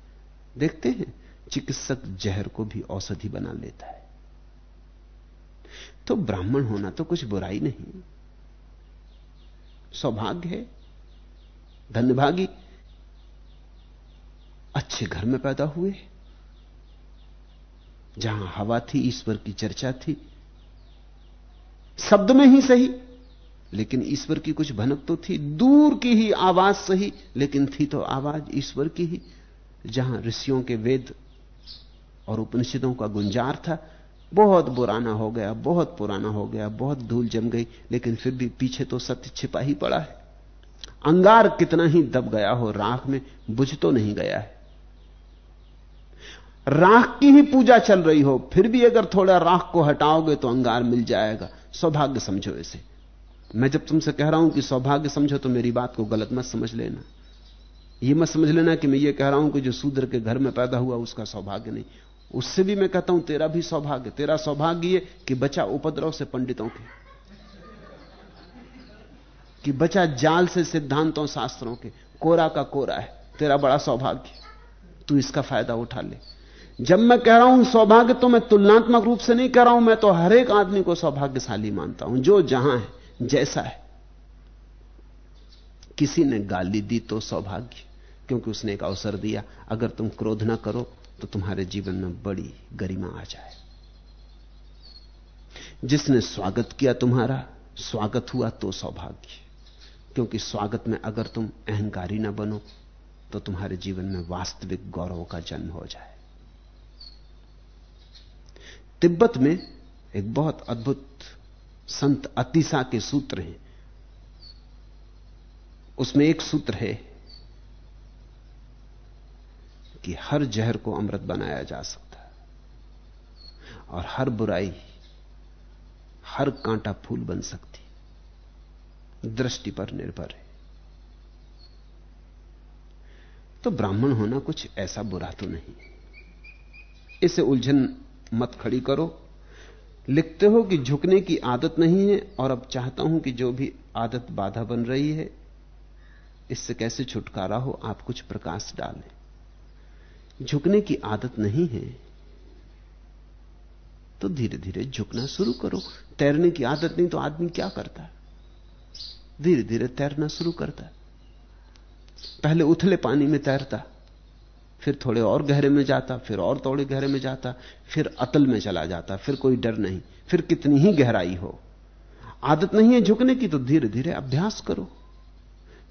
देखते हैं, चिकित्सक जहर को भी औषधि बना लेता है। तो ब्राह्मण होना तो कुछ बुराई नहीं। सौभाग्य है धन्यभागी अच्छे घर में पैदा हुए। जहाँ हवा थी, ईश्वर की चर्चा थी। शब्द में ही सही, लेकिन ईश्वर की कुछ भनक तो थी। दूर की ही आवाज़ सही, लेकिन थी तो आवाज़ ईश्वर की ही। जहाँ ऋषियों के वेद और उपनिषदों का गुंजार था, बहुत पुराना हो गया, बहुत पुराना हो गया, बहुत धूल जम गई, लेकिन फिर भी पीछे तो सत्य छिपा ही पड़ा है। अंगार कितना ही दब गया हो, राख में बुझ तो नहीं गया है। राख की ही पूजा चल रही हो, फिर भी अगर थोड़ा राख को हटाओगे तो अंगार मिल जाएगा। सौभाग्य समझो इसे। मैं जब तुमसे कह रहा हूँ कि सौभाग्य समझो तो मेरी बात को गलत मत समझ लेना। यह मत समझ लेना कि मैं ये कह रहा हूँ कि जो शूद्र के घर में पैदा हुआ, उसका सौभाग्य नहीं। उससे भी मैं कहता हूँ, तेरा भी सौभाग्य, तेरा सौभाग्य ये कि बचा उपद्रव से पंडितों के, कि बचा जाल से सिद्धांतों, शास्त्रों के। कोरा का कोरा है, तेरा बड़ा सौभाग्य। तू इसका फ़ायदा उठा ले। जब मैं कह रहा हूँ सौभाग्य तो मैं तुलनात्मक रूप से नहीं कह रहा हूँ, मैं तो हर एक आदमी को सौभाग्यशाली मानता हूँ, जो जहाँ है, जैसा है। किसी ने गाली दी तो सौभाग्य, क्योंकि उसने एक अवसर दिया। अगर तुम क्रोध ना करो तो तुम्हारे जीवन में बड़ी गरिमा आ जाए। जिसने स्वागत किया तुम्हारा, स्वागत हुआ तो सौभाग्य, क्योंकि स्वागत में अगर तुम अहंकारी ना बनो तो तुम्हारे जीवन में वास्तविक गौरव का जन्म हो जाए। तिब्बत में एक बहुत अद्भुत संत अतिशा के सूत्र हैं। उसमें एक सूत्र है कि हर जहर को अमृत बनाया जा सकता है और हर बुराई, हर कांटा फूल बन सकती दृष्टि पर निर्भर है। तो ब्राह्मण होना कुछ ऐसा बुरा तो नहीं। इसे उलझन मत खड़ी करो। लिखते हो कि झुकने की आदत नहीं है और अब चाहता हूँ कि जो भी आदत बाधा बन रही है, इससे कैसे छुटकारा हो, आप कुछ प्रकाश डालें। झुकने की आदत नहीं है तो धीरे धीरे झुकना शुरू करो। तैरने की आदत नहीं तो आदमी क्या करता है? धीरे धीरे तैरना शुरू करता है। पहले उथले पानी में तैरता। फिर थोड़े और गहरे में जाता, फिर और थोड़े गहरे में जाता, फिर अतल में चला जाता, फिर कोई डर नहीं, फिर कितनी ही गहराई हो। आदत नहीं है झुकने की तो धीरे धीरे अभ्यास करो।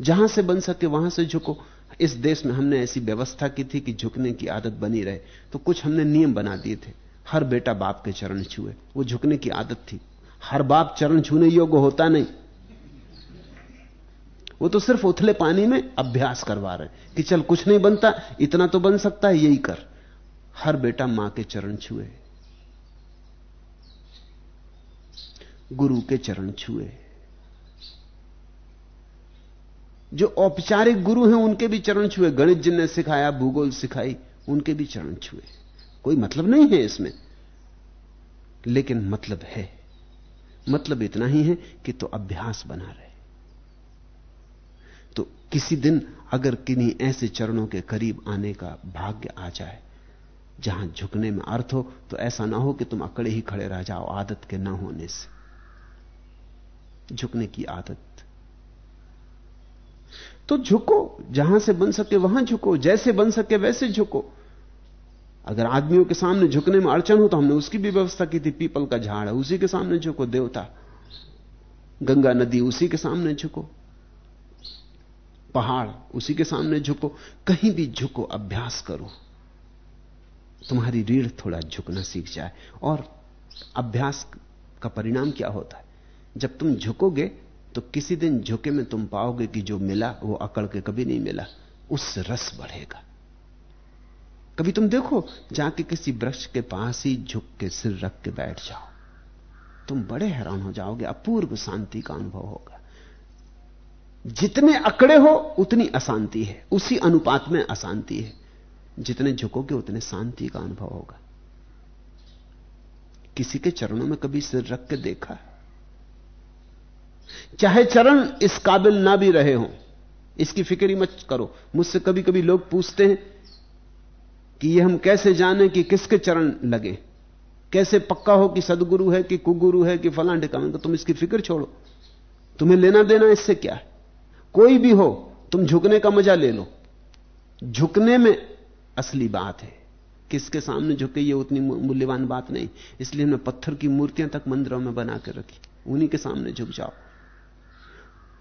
जहाँ से बन सके वहाँ से झुको। इस देश में हमने ऐसी व्यवस्था की थी कि झुकने की आदत बनी रहे। तो कुछ हमने नियम बना दिए थे। हर बेटा बाप के चरण छुए। वो झुकने की आदत थी। हर बाप चरण छूने योग्य होता नहीं। वो तो सिर्फ़ उथले पानी में अभ्यास करवा रहे कि चल कुछ नहीं बनता, इतना तो बन सकता है, यही कर। हर बेटा माँ के चरण छुए। गुरु के चरण छुए। जो औपचारिक गुरु हैं, उनके भी चरण छुए। गणित जिनने सिखाया, भूगोल सिखाई, उनके भी चरण छुए। कोई मतलब नहीं है इसमें। लेकिन मतलब है। मतलब इतना ही है कि तो अभ्यास बना रहे। किसी दिन अगर किन्हीं ऐसे चरणों के करीब आने का भाग्य आ जाए, जहाँ झुकने में अर्थ हो तो ऐसा ना हो कि तुम अकड़े ही खड़े रह जाओ आदत के न होने से। झुकने की आदत। तो झुको, जहाँ से बन सके वहाँ झुको, जैसे बन सके वैसे झुको। अगर आदमियों के सामने झुकने में अड़चन हो तो हमने उसकी भी व्यवस्था की थी, पीपल का झाड़ है, उसी के सामने झुको, देवता। गंगा नदी, उसी के सामने झुको। पहाड़, उसी के सामने झुको। कहीं भी झुको, अभ्यास करो। तुम्हारी रीढ़ थोड़ा झुकना सीख जाए। और अभ्यास का परिणाम क्या होता है? जब तुम झुकोगे तो किसी दिन झुके में तुम पाओगे कि जो मिला, वो अकड़ के कभी नहीं मिला। उससे रस बढ़ेगा। कभी तुम देखो, जाके किसी वृक्ष के पास ही झुक के सिर रख के बैठ जाओ। तुम बड़े हैरान हो जाओगे, अपूर्व शांति का अनुभव होगा। जितने अकड़े हो, उतनी अशांति है। उसी अनुपात में अशांति है। जितने झुकोगे, उतने शांति का अनुभव होगा। किसी के चरणों में कभी सिर रख के देखा चाहे चरण इस काबिल ना भी रहे हो, इसकी फ़िक्र ही मत करो। मुझसे कभी कभी लोग पूछते हैं कि ये हम कैसे जाने कि किसके चरण लगे? कैसे पक्का हो कि सदगुरु है, कि कुगुरु है, कि फलां ठिकाना? तो तुम इसकी फ़िक्र छोड़ो। तुम्हें लेना देना इससे क्या है? कोई भी हो, तुम झुकने का मज़ा ले लो। झुकने में असली बात है। किसके सामने झुके ये उतनी मूल्यवान बात नहीं। इसलिए हमने पत्थर की मूर्तियाँ तक मंदिरों में बना के रखी। उन्हीं के सामने झुक जाओ।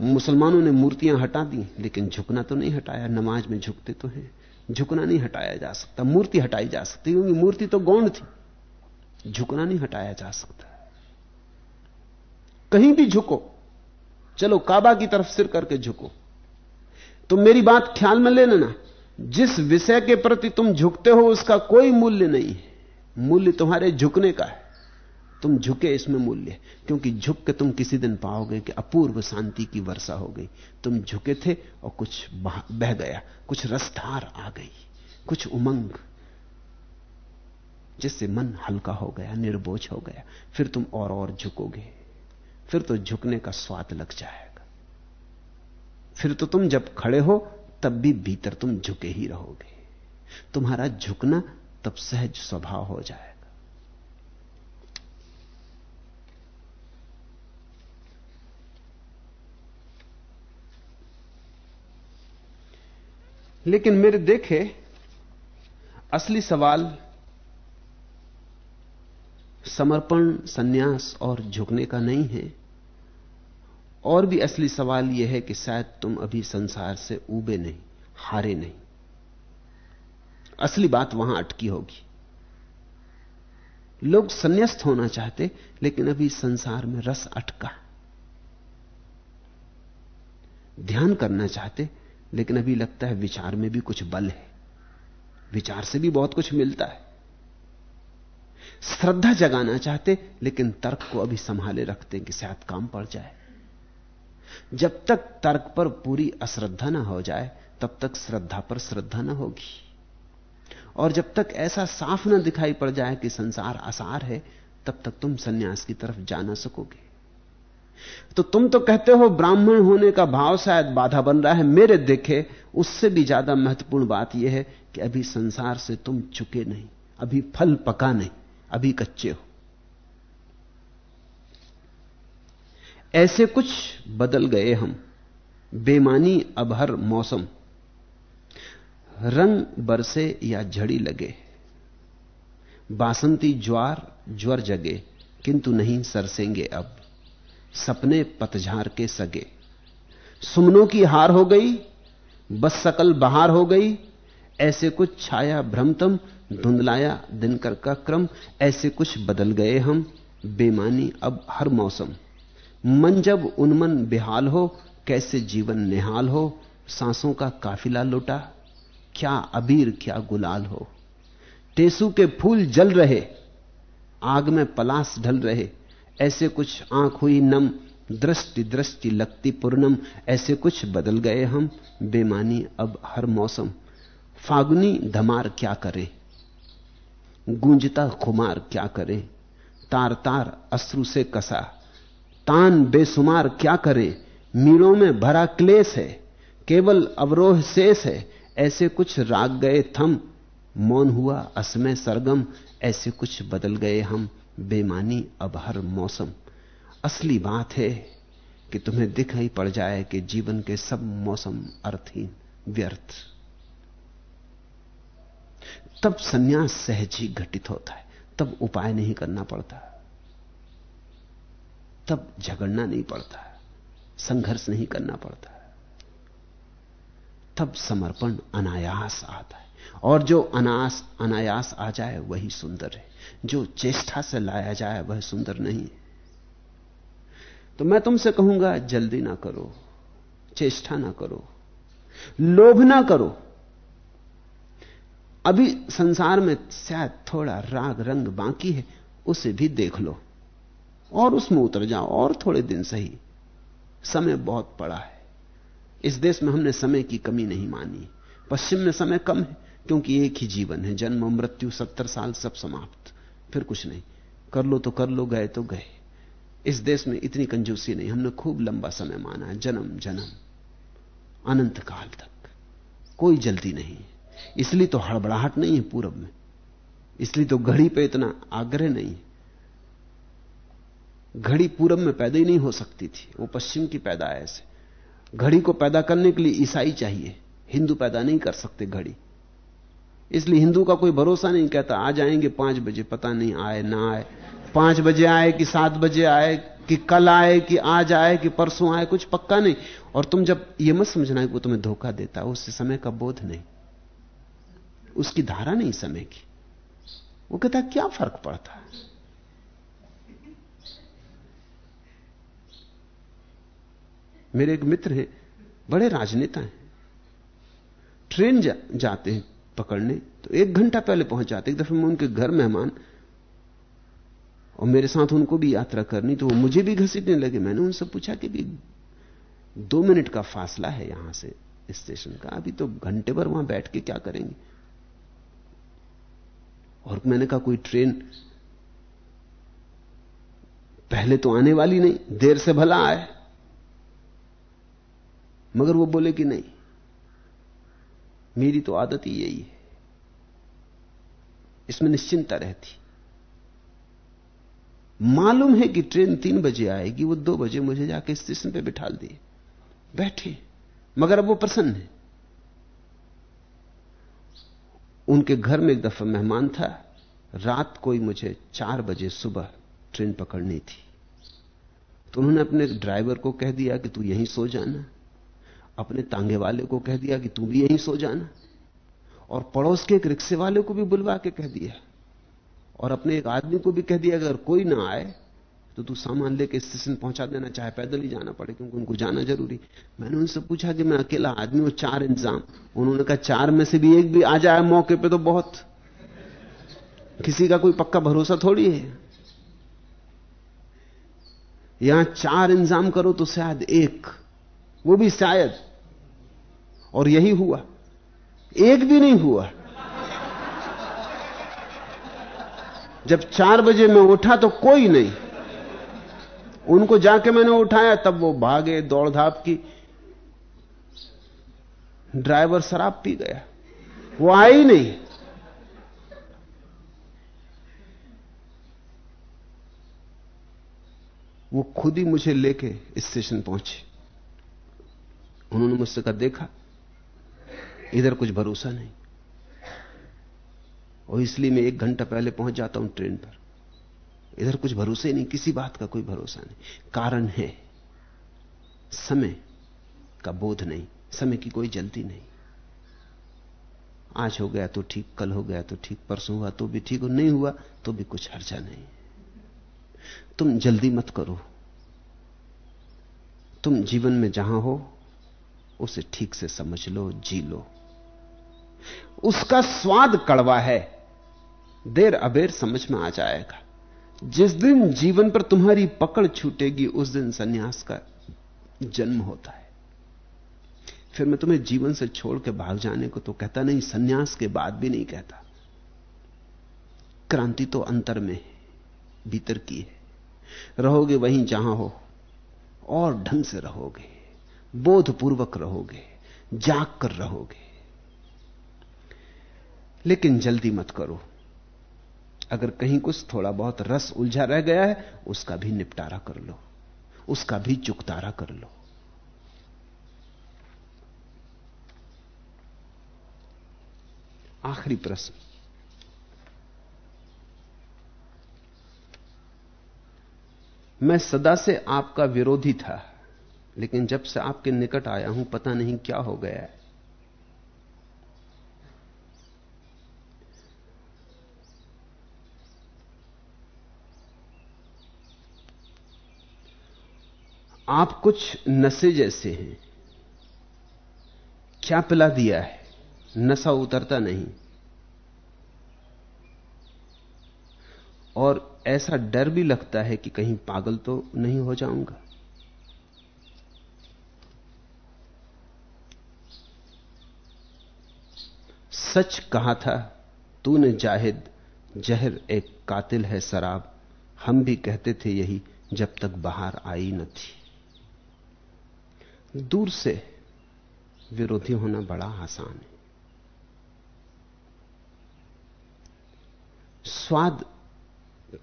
मुसलमानों ने मूर्तियाँ हटा दी, लेकिन झुकना तो नहीं हटाया। नमाज़ में झुकते तो हैं। झुकना नहीं हटाया जा सकता। मूर्ति हटाई जा सकती, क्योंकि मूर्ति तो गौण थी। झुकना नहीं हटाया जा सकता। कहीं भी झुको। चलो काबा की तरफ़ सिर करके झुको। तो मेरी बात ख्याल में ले लेना। जिस विषय के प्रति तुम झुकते हो, उसका कोई मूल्य नहीं है। मूल्य तुम्हारे झुकने का है। तुम झुके इसमें मूल्य। क्योंकि झुक के तुम किसी दिन पाओगे कि अपूर्व शांति की वर्षा हो गई। तुम झुके थे और कुछ बह गया। कुछ रसधार आ गई। कुछ उमंग, जिससे मन हल्का हो गया, निर्बोझ हो गया। फिर तुम और और झुकोगे। फिर तो झुकने का स्वाद लग जाएगा। फिर तो तुम जब खड़े हो, तब भी भीतर तुम झुके ही रहोगे। तुम्हारा झुकना तब सहज स्वभाव हो जाएगा। लेकिन मेरे देखे, असली सवाल समर्पण, सन्यास और झुकने का नहीं है। और भी असली सवाल यह है कि शायद तुम अभी संसार से उबे नहीं, हारे नहीं। असली बात वहाँ अटकी होगी। लोग संन्यास्त होना चाहते, लेकिन अभी संसार में रस अटका। ध्यान करना चाहते, लेकिन अभी लगता है विचार में भी कुछ बल है। विचार से भी बहुत कुछ मिलता है। श्रद्धा जगाना चाहते, लेकिन तर्क को अभी संभाले रखते कि शायद काम पड़ जाए। जब तक तर्क पर पूरी अश्रद्धा ना हो जाए, तब तक श्रद्धा पर श्रद्धा ना होगी। और जब तक ऐसा साफ़ ना दिखाई पड़ जाए कि संसार आसार है, तब तक तुम सन्यास की तरफ़ जा ना सकोगे। तो तुम तो कहते हो, ब्राह्मण होने का भाव शायद बाधा बन रहा है, मेरे देखे, उससे भी ज़्यादा महत्वपूर्ण बात यह है कि अभी संसार से तुम चुके नहीं, अभी फल पका नहीं। अभी कच्चे हो। ऐसे कुछ बदल गए हम। बेमानी अब हर मौसम। रंग बरसे या झड़ी लगे। बासंती ज्वार ज्वर जगे, किंतु नहीं सरसेंगे अब। सपने पतझार के सगे। सुमनों की हार हो गई, बस सकल बहार हो गई। ऐसे कुछ छाया भ्रमतम धुंधलाया दिनकर का क्रम, ऐसे कुछ बदल गए हम, बेमानी अब हर मौसम। मन जब उन्मन बेहाल हो, कैसे जीवन निहाल हो, सांसों का काफिला लुटा, क्या अबीर क्या गुलाल हो। टेसू के फूल जल रहे, आग में पलास ढल रहे, ऐसे कुछ आँख हुई नम, दृष्टि दृष्टि लगती पूर्णम, ऐसे कुछ बदल गए हम, बेमानी अब हर मौसम। फागुनी धमार क्या करे गूंजता खुमार क्या करे? तार तार अश्रु से कसा। तान बेसुमार क्या करे? मीलों में भरा क्लेश है। केवल अवरोह शेष है। ऐसे कुछ राग गए थम। मौन हुआ असमय सरगम। ऐसे कुछ बदल गए हम। बेमानी अब हर मौसम। असली बात है कि तुम्हें दिख ही पड़ जाए कि जीवन के सब मौसम अर्थहीन, व्यर्थ। तब सन्यास सहज ही घटित होता है। तब उपाय नहीं करना पड़ता। तब झगड़ना नहीं पड़ता। संघर्ष नहीं करना पड़ता। तब समर्पण अनायास आता है। और जो अनायास अनायास आ जाए, वही सुंदर है। जो चेष्टा से लाया जाए, वह सुंदर नहीं है। तो मैं तुमसे कहूँगा, जल्दी ना करो। चेष्टा ना करो। लोभ ना करो। अभी संसार में शायद थोड़ा राग रंग बाकी है, उसे भी देख लो। और उसमें उतर जाओ, और थोड़े दिन सही। समय बहुत पड़ा है। इस देश में हमने समय की कमी नहीं मानी। पश्चिम में समय कम है, क्योंकि एक ही जीवन है। जन्म, मृत्यु, सत्तर साल सब समाप्त। फिर कुछ नहीं। कर लो तो कर लो, गए तो गए। इस देश में इतनी कंजूसी नहीं। हमने खूब लंबा समय माना है जन्म जन्म। अनंत काल तक। कोई जल्दी नहीं। इसलिए तो हड़बड़ाहट नहीं है पूरब में। इसलिए तो घड़ी पे इतना आग्रह नहीं घड़ी पूरब में पैदा ही नहीं हो सकती थी, वो पश्चिम की पैदाइश है। घड़ी को पैदा करने के लिए ईसाई चाहिए, हिंदू पैदा नहीं कर सकते घड़ी। इसलिए हिंदू का कोई भरोसा नहीं, कहता, आ जाएँगे पाँच बजे, पता नहीं आए ना आए। पाँच बजे आए कि सात बजे आए, कि कल आए, कि आज आए, कि परसों आए, कुछ पक्का नहीं। और तुम जब यह मत समझना कि वो तुम्हें धोखा देता उससे समय का बोध नहीं। उसकी धारा नहीं समय की वो कहता क्या फ़र्क पड़ता? है मेरे एक मित्र हैं बड़े राजनेता हैं। ट्रेन जा, जाते हैं पकड़ने तो एक घंटा पहले पहुँच जाते एक दफे मैं उनके घर मेहमान और मेरे साथ उनको भी यात्रा करनी तो वो मुझे भी घसीटने लगे। मैंने उनसे पूछा कि भी दो मिनट का फासला है यहाँ से स्टेशन का? अभी तो घंटे भर वहाँ बैठ के क्या करेंगे? और मैंने कहा, कोई ट्रेन पहले तो आने वाली नहीं, देर से भला आए। मगर वो बोले कि नहीं, मेरी तो आदत ही यही है। इसमें निश्चिंता रहती। मालूम है कि ट्रेन तीन बजे आएगी, वो दो बजे मुझे जाके स्टेशन पे बिठा दिए बैठे। मगर अब वो प्रसन्न है। उनके घर में एक दफ़ा मेहमान था। रात कोई मुझे चार बजे सुबह ट्रेन पकड़नी थी। तो उन्होंने अपने ड्राइवर को कह दिया कि तू यहीं सो जाना। अपने तांगे वाले को कह दिया कि तू भी यहीं सो जाना। और पड़ोस के एक रिक्शे वाले को भी बुलवा के कह दिया। और अपने एक आदमी को भी कह दिया अगर कोई ना आए तो तू सामान लेके स्टेशन पहुँचा देना, चाहे पैदल ही जाना पड़े, क्योंकि उनको जाना ज़रूरी। मैंने उनसे पूछा कि मैं अकेला आदमी हूँ, चार इंतज़ाम। उन्होंने कहा, चार में से भी एक भी आ जाए मौके पे तो बहुत। किसी का कोई पक्का भरोसा थोड़ी है? यहाँ चार इंतज़ाम करो तो शायद एक, वो भी शायद। और यही हुआ। एक भी नहीं हुआ। जब चार बजे मैं उठा तो कोई नहीं। उनको जाके मैंने उठाया, तब वो भागे दौड़ धाप की। ड्राइवर शराब पी गया। वो आया ही नहीं। वो खुद ही मुझे लेके स्टेशन पहुँचे। उन्होंने मुझसे कहा, देखा, इधर कुछ भरोसा नहीं। और इसलिए मैं एक घंटा पहले पहुँच जाता हूँ ट्रेन पर। इधर कुछ भरोसे नहीं, किसी बात का कोई भरोसा नहीं। कारण है, समय का बोध नहीं, समय की कोई जल्दी नहीं। आज हो गया तो ठीक, कल हो गया तो ठीक, परसों हुआ तो भी ठीक हो नहीं हुआ तो भी कुछ हर्जा नहीं। तुम जल्दी मत करो। तुम जीवन में जहाँ हो, उसे ठीक से समझ लो, जी लो। उसका स्वाद कड़वा है, देर अबेर समझ में आ जाएगा। जिस दिन जीवन पर तुम्हारी पकड़ छूटेगी, उस दिन सन्यास का जन्म होता है। फिर मैं तुम्हें जीवन से छोड़ के भाग जाने को तो कहता नहीं, सन्यास के बाद भी नहीं कहता। क्रांति तो अंतर में है, भीतर की है। रहोगे वहीं जहाँ हो, और ढंग से रहोगे, बोधपूर्वक रहोगे, जाग कर रहोगे। लेकिन जल्दी मत करो। अगर कहीं कुछ थोड़ा बहुत रस उलझा रह गया है, उसका भी निपटारा कर लो। उसका भी चुकतारा कर लो। आखिरी प्रश्न। मैं सदा से आपका विरोधी था, लेकिन जब से आपके निकट आया हूँ, पता नहीं क्या हो गया है। आप कुछ नशे जैसे हैं। क्या पिला दिया है? नशा उतरता नहीं। और ऐसा डर भी लगता है कि कहीं पागल तो नहीं हो जाऊँगा। सच कहा था, तूने जाहिद, जहर एक कातिल है शराब। हम भी कहते थे यही जब तक बाहर आई न थी। दूर से विरोधी होना बड़ा आसान है। स्वाद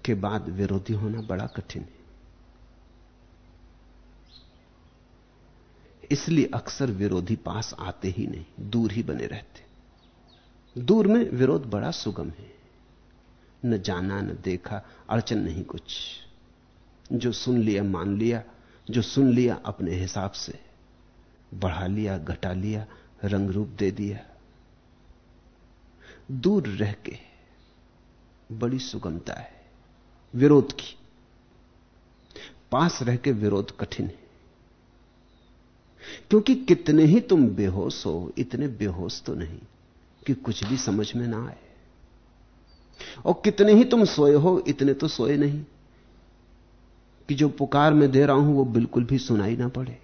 के बाद विरोधी होना बड़ा कठिन है। इसलिए अक्सर विरोधी पास आते ही नहीं, दूर ही बने रहते। दूर में विरोध बड़ा सुगम है। न जाना, न देखा, अड़चन नहीं कुछ। जो सुन लिया, मान लिया, जो सुन लिया अपने हिसाब से। बढ़ा लिया, घटा लिया, रंग रूप दे दिया। दूर रह के बड़ी सुगमता है, विरोध की। पास रह के विरोध कठिन है। क्योंकि कितने ही तुम बेहोश हो, इतने बेहोश तो नहीं कि कुछ भी समझ में ना आए। और कितने ही तुम सोए हो, इतने तो सोए नहीं कि जो पुकार मैं दे रहा हूँ, वो बिल्कुल भी सुनाई ना पड़े।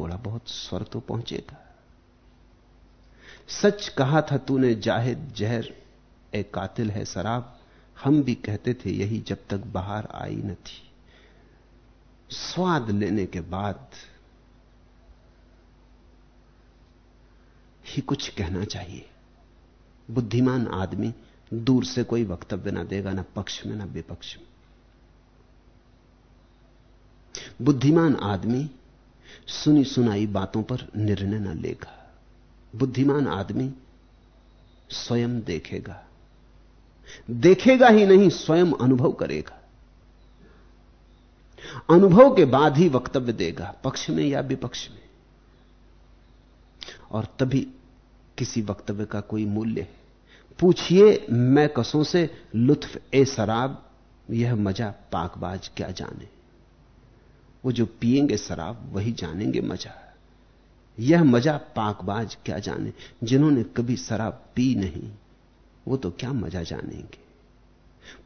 थोड़ा बहुत स्वर तो पहुंचेगा सच कहा था तूने, जाहिद, जहर एक कातिल है शराब। हम भी कहते थे यही जब तक बाहर आई न थी। स्वाद लेने के बाद ही कुछ कहना चाहिए। बुद्धिमान आदमी दूर से कोई वक्तव्य ना देगा, ना पक्ष में, ना विपक्ष में। बुद्धिमान आदमी सुनी सुनाई बातों पर निर्णय न लेगा। बुद्धिमान आदमी स्वयं देखेगा। देखेगा ही नहीं, स्वयं अनुभव करेगा। अनुभव के बाद ही वक्तव्य देगा, पक्ष में या विपक्ष में। और तभी किसी वक्तव्य का कोई मूल्य है। पूछिए, मैं कसों से, लुत्फ ए शराब, यह मज़ा पाकबाज क्या जाने। वो जो पिएँगे शराब, वही जानेंगे मज़ा। यह मज़ा पाकबाज क्या जाने? जिन्होंने कभी शराब पी नहीं, वो तो क्या मज़ा जानेंगे?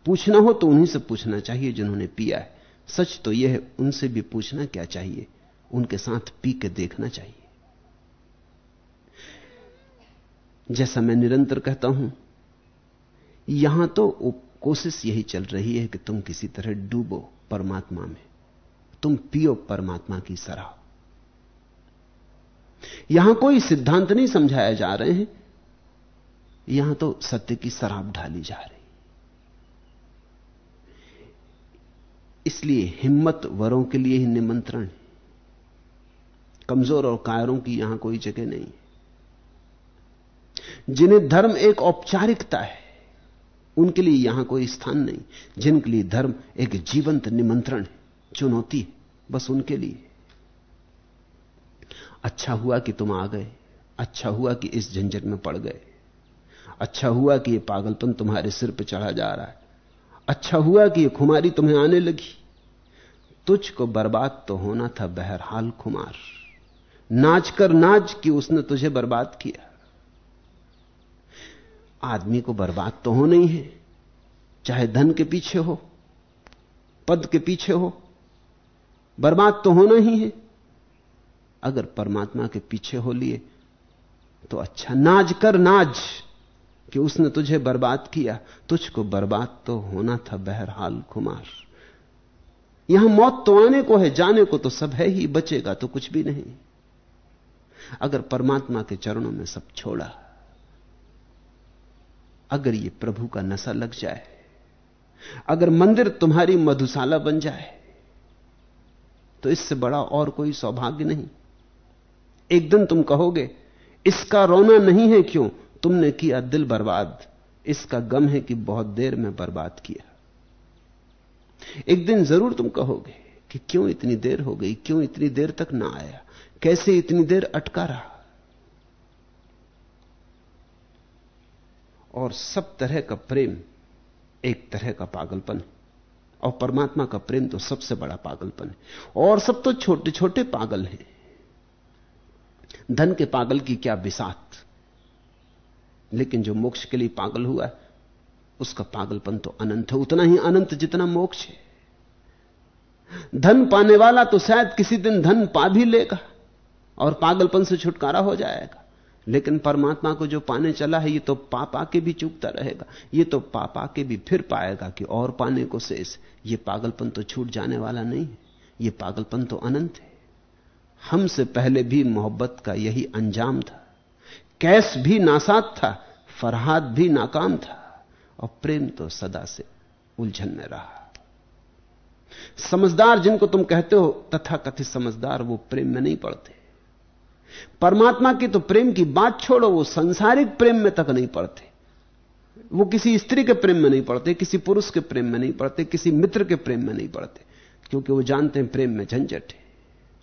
पूछना हो तो उन्हीं से पूछना चाहिए जिन्होंने पिया है। सच तो यह है, उनसे भी पूछना क्या चाहिए? उनके साथ पी के देखना चाहिए। जैसा मैं निरंतर कहता हूँ, यहाँ तो कोशिश यही चल रही है कि तुम किसी तरह डूबो परमात्मा में। तुम पियो परमात्मा की सराह। यहाँ कोई सिद्धांत नहीं समझाया जा रहे हैं। यहाँ तो सत्य की शराब ढाली जा रही। इसलिए हिम्मत वरों के लिए ही निमंत्रण कमज़ोर और कायरों की यहाँ कोई जगह नहीं जिन्हें धर्म एक औपचारिकता है, उनके लिए यहाँ कोई स्थान नहीं। जिनके लिए धर्म एक जीवंत निमंत्रण है। चुनौती, बस उनके लिए। अच्छा हुआ कि तुम आ गए अच्छा हुआ कि इस झंझट में पड़ गए अच्छा हुआ कि यह पागलपन तुम्हारे सिर पर चढ़ा जा रहा है अच्छा हुआ कि यह खुमारी तुम्हें आने लगी। तुझको बर्बाद तो होना था बहरहाल खुमार, नाच कर नाच कि उसने तुझे बर्बाद किया। आदमी को बर्बाद तो होना ही है, चाहे धन के पीछे हो, पद के पीछे हो बर्बाद तो होना ही है। अगर परमात्मा के पीछे हो लिए तो अच्छा नाज कर नाज कि उसने तुझे बर्बाद किया। तुझको बर्बाद तो होना था बहरहाल कुमार यहाँ मौत तो आने को है, जाने को तो सब है ही, बचेगा तो कुछ भी नहीं। अगर परमात्मा के चरणों में सब छोड़ा, अगर ये प्रभु का नशा लग जाए, अगर मंदिर तुम्हारी मधुशाला बन जाए तो इससे बड़ा और कोई सौभाग्य नहीं। एक दिन तुम कहोगे, इसका रोना नहीं है क्यों? तुमने किया दिल बर्बाद। इसका गम है कि बहुत देर में बर्बाद किया। एक दिन ज़रूर तुम कहोगे कि क्यों इतनी देर हो गई, क्यों इतनी देर तक ना आया? कैसे इतनी देर अटका रहा? और सब तरह का प्रेम एक तरह का पागलपन। है और परमात्मा का प्रेम तो सबसे बड़ा पागलपन है। और सब तो छोटे छोटे पागल हैं। धन के पागल की क्या बिसात लेकिन जो मोक्ष के लिए पागल हुआ, उसका पागलपन तो अनंत है। उतना ही अनंत जितना मोक्ष है। धन पाने वाला तो शायद किसी दिन धन पा भी लेगा और पागलपन से छुटकारा हो जाएगा। लेकिन परमात्मा को जो पाने चला है, ये तो पा पा के भी चूकता रहेगा। ये तो पा पा के भी फिर पाएगा कि और पाने को शेष। ये पागलपन तो छूट जाने वाला नहीं है। ये पागलपन तो अनंत है। हमसे पहले भी मोहब्बत का यही अंजाम था। कैस भी नासाद था, फरहाद भी नाकाम था, और प्रेम तो सदा से उलझन में रहा। समझदार जिनको तुम कहते हो तथा कथित समझदार वो प्रेम में नहीं पड़ते। परमात्मा की तो प्रेम की बात छोड़ो, वो संसारिक प्रेम में तक नहीं पड़ते। वो किसी स्त्री के प्रेम में नहीं पड़ते, किसी पुरुष के प्रेम में नहीं पड़ते, किसी मित्र के प्रेम में नहीं पड़ते, क्योंकि वो जानते हैं प्रेम में झंझट है।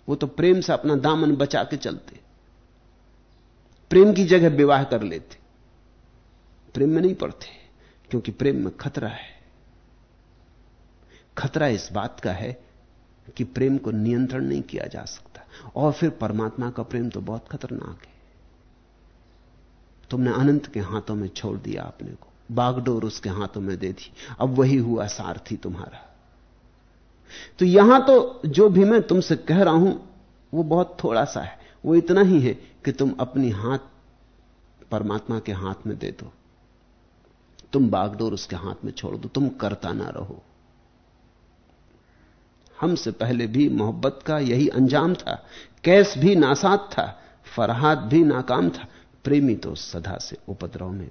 वो तो प्रेम से अपना दामन बचा के चलते। प्रेम की जगह विवाह कर लेते। प्रेम में नहीं पड़ते, क्योंकि प्रेम में खतरा है। खतरा इस बात का है कि प्रेम को नियंत्रण नहीं किया जा सकता। और फिर परमात्मा का प्रेम तो बहुत खतरनाक है। तुमने अनंत के हाथों में छोड़ दिया अपने को, बागडोर उसके हाथों में दे दी, अब वही हुआ सारथी तुम्हारा। तो यहाँ तो जो भी मैं तुमसे कह रहा हूँ, वो बहुत थोड़ा सा है, वो इतना ही है कि तुम अपनी हाथ, परमात्मा के हाथ में दे दो। तुम बागडोर उसके हाथ में छोड़ दो, तुम करता ना रहो। हमसे पहले भी मोहब्बत का यही अंजाम था। कैस भी नासाद था, फरहाद भी नाकाम था। प्रेमी तो सदा से उपद्रव में,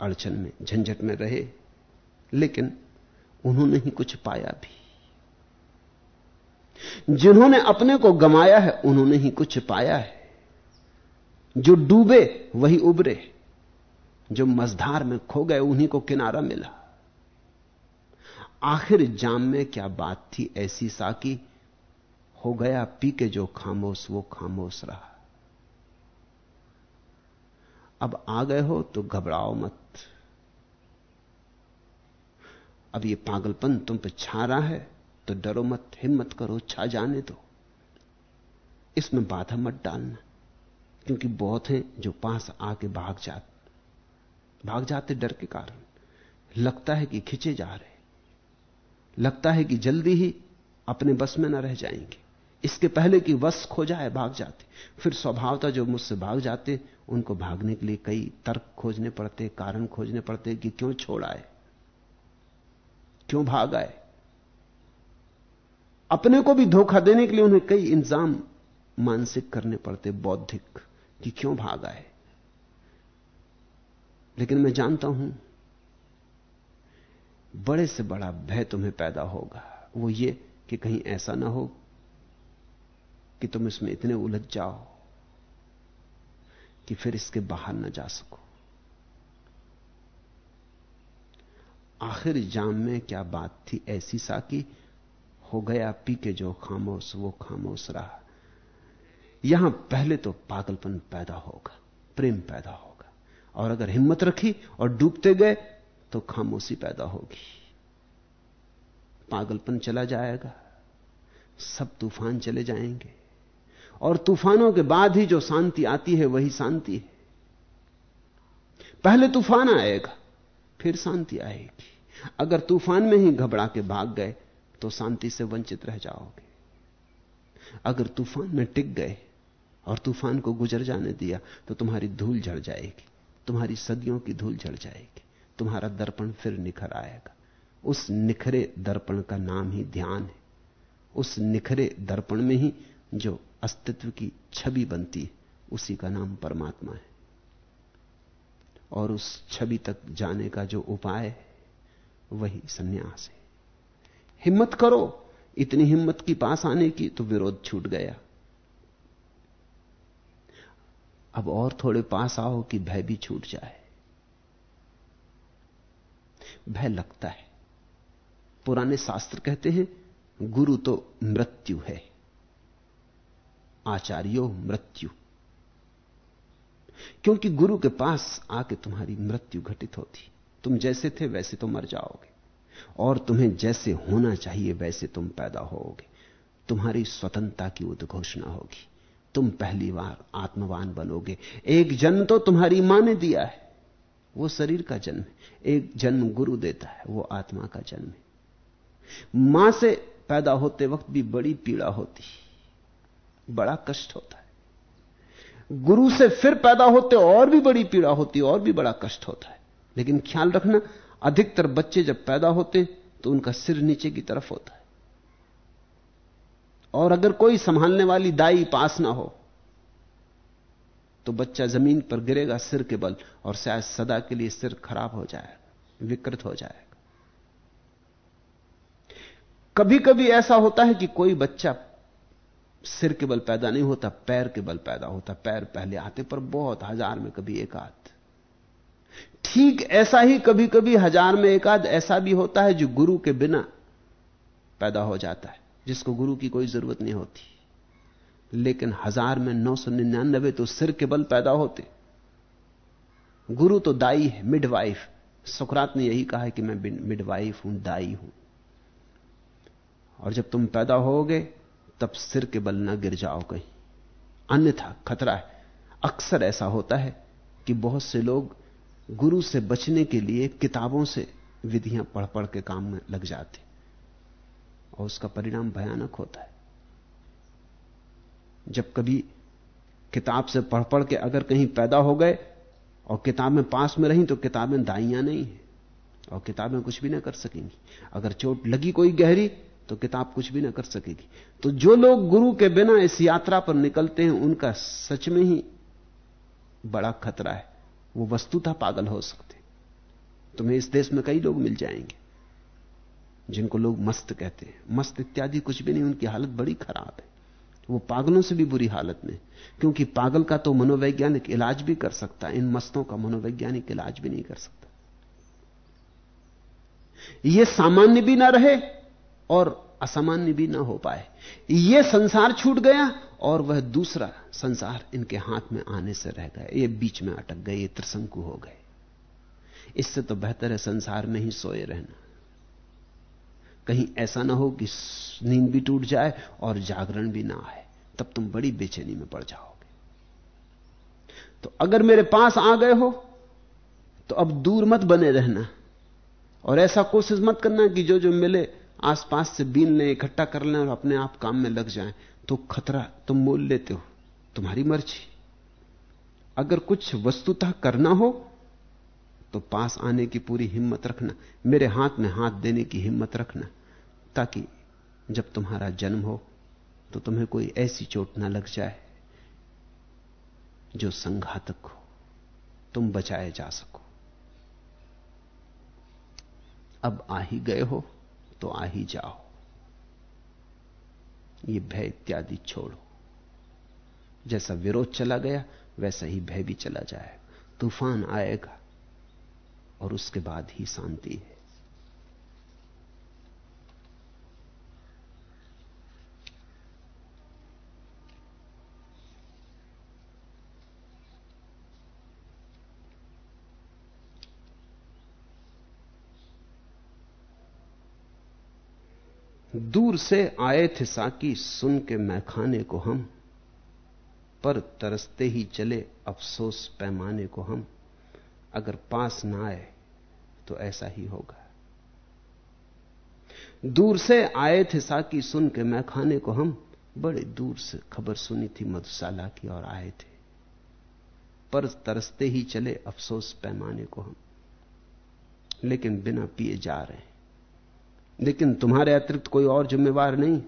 अड़चन में, झंझट में रहे। लेकिन उन्होंने ही कुछ पाया भी। जिन्होंने अपने को गमाया है, उन्होंने ही कुछ पाया है। जो डूबे, वही उबरे। जो मझधार में खो गए, उन्हीं को किनारा मिला। आखिर जाम में क्या बात थी? ऐसी साकी हो गया, पी के जो खामोश, वो खामोश रहा। अब आ गए हो तो घबराओ मत। अब ये पागलपन तुम पे छा रहा है तो डरो मत, हिम्मत करो, छा जाने दो। इसमें बाधा मत डालना, क्योंकि बहुत हैं जो पास आके भाग जाते भाग जाते डर के कारण। लगता है कि खिंचे जा रहे लगता है कि जल्दी ही अपने बस में ना रह जाएँगे। इसके पहले कि वश खो जाए, भाग जाते। फिर स्वभावता जो मुझसे भाग जाते, उनको भागने के लिए कई तर्क खोजने पड़ते, कारण खोजने पड़ते कि क्यों छोड़ आए? क्यों भाग आए? अपने को भी धोखा देने के लिए उन्हें कई इंतज़ाम मानसिक करने पड़ते, बौद्धिक, कि क्यों भाग आए? लेकिन मैं जानता हूँ बड़े से बड़ा भय तुम्हें पैदा होगा। वो ये कि कहीं ऐसा ना हो कि तुम इसमें इतने उलझ जाओ कि फिर इसके बाहर ना जा सको। आखिर जाम में क्या बात थी ऐसी सा कि हो गया पी के जो खामोश, वो खामोश रहा। यहाँ पहले तो पागलपन पैदा होगा, प्रेम पैदा होगा। और अगर हिम्मत रखी और डूबते गए तो खामोशी पैदा होगी। पागलपन चला जाएगा। सब तूफ़ान चले जाएँगे। और तूफानों के बाद ही जो शांति आती है, वही शांति है। पहले तूफ़ान आएगा, फिर शांति आएगी। अगर तूफ़ान में ही घबरा के भाग गए तो शांति से वंचित रह जाओगे। अगर तूफ़ान में टिक गए और तूफ़ान को गुजर जाने दिया तो तुम्हारी धूल झड़ जाएगी। तुम्हारी सदियों की धूल झड़ जाएगी। तुम्हारा दर्पण फिर निखर आएगा। उस निखरे दर्पण का नाम ही ध्यान है। उस निखरे दर्पण में ही जो अस्तित्व की छवि बनती है, उसी का नाम परमात्मा है। और उस छवि तक जाने का जो उपाय है, वही सन्यास है। हिम्मत करो, इतनी हिम्मत की पास आने की तो विरोध छूट गया। अब और थोड़े पास आओ कि भय भी छूट जाए। भय लगता है। पुराने शास्त्र कहते हैं, गुरु तो मृत्यु है। आचार्यो, मृत्यु। क्योंकि गुरु के पास आके तुम्हारी मृत्यु घटित होती। तुम जैसे थे, वैसे तो मर जाओगे। और तुम्हें जैसे होना चाहिए, वैसे तुम पैदा होोगे तुम्हारी स्वतंत्रता की उद्घोषणा होगी। तुम पहली बार आत्मवान बनोगे। एक जन्म तो तुम्हारी माँ ने दिया है। वो शरीर का जन्म है। एक जन्म गुरु देता है, वो आत्मा का जन्म है। माँ से पैदा होते वक्त भी बड़ी पीड़ा होती बड़ा कष्ट होता है। गुरु से फिर पैदा होते और भी बड़ी पीड़ा होती, और भी बड़ा कष्ट होता है। लेकिन ख्याल रखना, अधिकतर बच्चे जब पैदा होते तो उनका सिर नीचे की तरफ़ होता है। और अगर कोई संभालने वाली दाई पास ना हो तो बच्चा ज़मीन पर गिरेगा सिर के बल और शायद सदा के लिए सिर खराब हो जाएगा, विकृत हो जाएगा। कभी कभी ऐसा होता है कि कोई बच्चा सिर के बल पैदा नहीं होता, पैर के बल पैदा होता, पैर पहले आते पर बहुत हज़ार में कभी एक आध। ठीक ऐसा ही कभी कभी हज़ार में एक आध ऐसा भी होता है जो गुरु के बिना पैदा हो जाता है, जिसको गुरु की कोई ज़रूरत नहीं होती। लेकिन हज़ार में नौ सौ निन्यानबे तो सिर के बल पैदा होते। गुरु तो दाई है मिडवाइफ सुकरात ने यही कहा है कि मैं मिडवाइफ हूँ, दाई हूँ। और जब तुम पैदा होगे, तब सिर के बल ना गिर जाओ कहीं। अन्यथा खतरा है। अक्सर ऐसा होता है कि बहुत से लोग गुरु से बचने के लिए किताबों से विधियाँ पढ़ पढ़ के काम में लग जाते और उसका परिणाम भयानक होता है। जब कभी किताब से पढ़ पढ़ के अगर कहीं पैदा हो गए और किताब पास में रही तो किताबें दाइयाँ नहीं है और किताबें कुछ भी ना कर सकेंगी। अगर चोट लगी कोई गहरी तो किताब कुछ भी ना कर सकेगी। तो जो लोग गुरु के बिना इस यात्रा पर निकलते हैं, उनका सच में ही बड़ा खतरा है। वो वस्तुतः पागल हो सकते तुम्हें इस देश में कई लोग मिल जाएँगे जिनको लोग मस्त कहते हैं। मस्त इत्यादि कुछ भी नहीं, उनकी हालत बड़ी खराब है। वो पागलों से भी बुरी हालत में। क्योंकि पागल का तो मनोवैज्ञानिक इलाज भी कर सकता इन मस्तों का मनोवैज्ञानिक इलाज भी नहीं कर सकता। ये सामान्य भी ना रहे और असामान्य भी ना हो पाए। ये संसार छूट गया और वह दूसरा संसार इनके हाथ में आने से रह गए ये बीच में अटक गए, ये त्रिशंकु हो गए। इससे तो बेहतर है संसार में ही सोए रहना। कहीं ऐसा ना हो कि नींद भी टूट जाए और जागरण भी ना आए, तब तुम बड़ी बेचैनी में पड़ जाओगे। तो अगर मेरे पास आ गए हो तो अब दूर मत बने रहना और ऐसा कोशिश मत करना कि जो जो मिले आसपास से बीन लें, इकट्ठा कर लें और अपने आप काम में लग जाएँ। तो खतरा तुम मोल लेते हो, तुम्हारी मर्ज़ी। अगर कुछ वस्तुतः करना हो तो पास आने की पूरी हिम्मत रखना, मेरे हाथ में हाथ देने की हिम्मत रखना। ताकि जब तुम्हारा जन्म हो तो तुम्हें कोई ऐसी चोट ना लग जाए, जो संघातक हो। तुम बचाए जा सको। अब आ ही गए हो तो आ ही जाओ। ये भय इत्यादि छोड़ो। जैसा विरोध चला गया, वैसा ही भय भी चला जाएगा तूफ़ान आएगा, और उसके बाद ही शांति है। दूर से आए थे साकी, सुन के मैखाने को हम, पर तरसते ही चले अफसोस पैमाने को हम। अगर पास ना आए तो ऐसा ही होगा। दूर से आए थे साकी, सुन के मैखाने को हम, बड़े दूर से खबर सुनी थी मधुशाला की और आए थे। पर तरसते ही चले अफसोस पैमाने को हम, लेकिन बिना पिए जा रहे। हैं लेकिन तुम्हारे अतिरिक्त कोई और जिम्मेवार नहीं।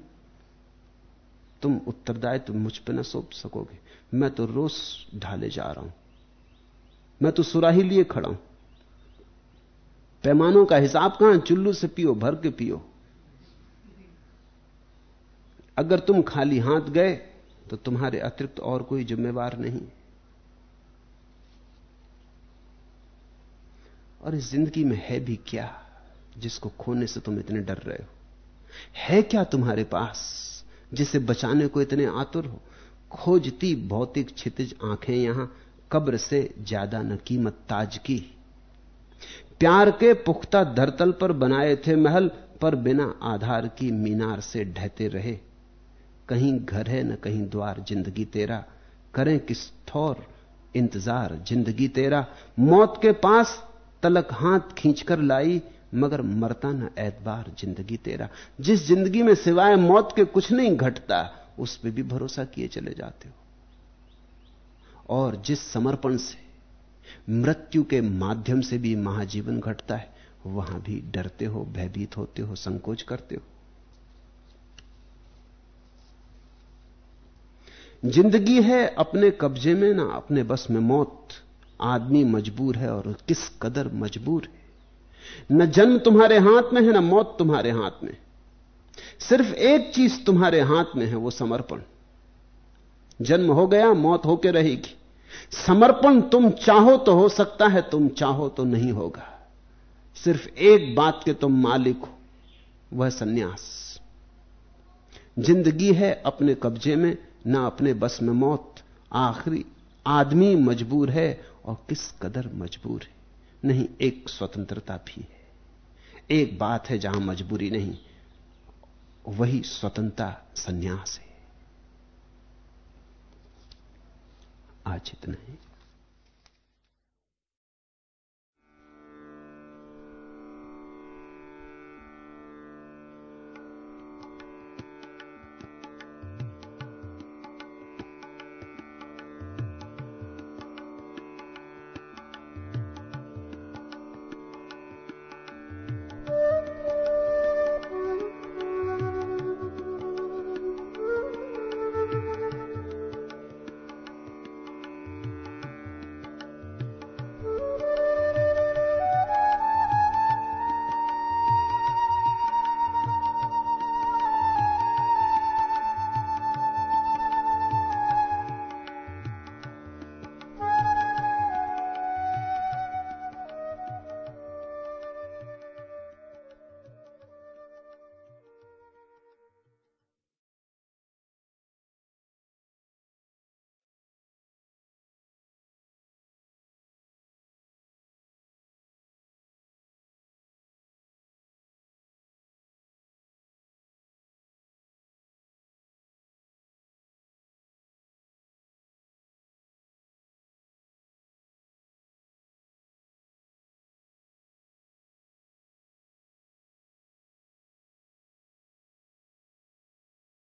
तुम उत्तरदायित्व मुझ पर ना सौंप सकोगे। मैं तो रोज ढाले जा रहा हूँ। मैं तो सुराही लिए खड़ा हूँ। पैमानों का हिसाब कहाँ? चुल्लू से पियो, भर के पियो। अगर तुम खाली हाथ गए तो तुम्हारे अतिरिक्त और कोई जिम्मेवार नहीं। और इस ज़िंदगी में है भी क्या? जिसको खोने से तुम इतने डर रहे हो? है क्या तुम्हारे पास, जिसे बचाने को इतने आतुर हो? खोजती भौतिक छितिज आँखें यहाँ, कब्र से ज़्यादा न कीमत ताज की। प्यार के पुख्ता धरतल पर बनाए थे महल, पर बिना आधार की मीनार से ढहते रहे। कहीं घर है न कहीं द्वार, ज़िंदगी तेरा। करें किस थौर, इंतज़ार, ज़िंदगी तेरा। मौत के पास तलक हाथ खींचकर लाई मगर मरता ना एतबार ज़िंदगी तेरा। जिस ज़िंदगी में सिवाय मौत के कुछ नहीं घटता, उस पर भी भरोसा किए चले जाते हो। और जिस समर्पण से, मृत्यु के माध्यम से भी महाजीवन घटता है, वहाँ भी डरते हो, भयभीत होते हो, संकोच करते हो। ज़िंदगी है अपने कब्जे में ना, अपने बस में मौत। आदमी मजबूर है और किस कदर मजबूर है। न जन्म तुम्हारे हाथ में है, ना मौत तुम्हारे हाथ में सिर्फ़ एक चीज़ तुम्हारे हाथ में है, वो समर्पण। जन्म हो गया, मौत होके रहेगी। समर्पण तुम चाहो तो हो सकता है, तुम चाहो तो नहीं होगा। सिर्फ़ एक बात के तुम मालिक हो, वह सन्यास। ज़िंदगी है अपने कब्जे में, ना अपने बस में मौत। आखिरी आदमी मजबूर है, और किस कदर मजबूर है। नहीं, एक स्वतंत्रता भी है। एक बात है जहाँ मजबूरी नहीं, वही स्वतंत्रता संन्यास है। आज इतना ही।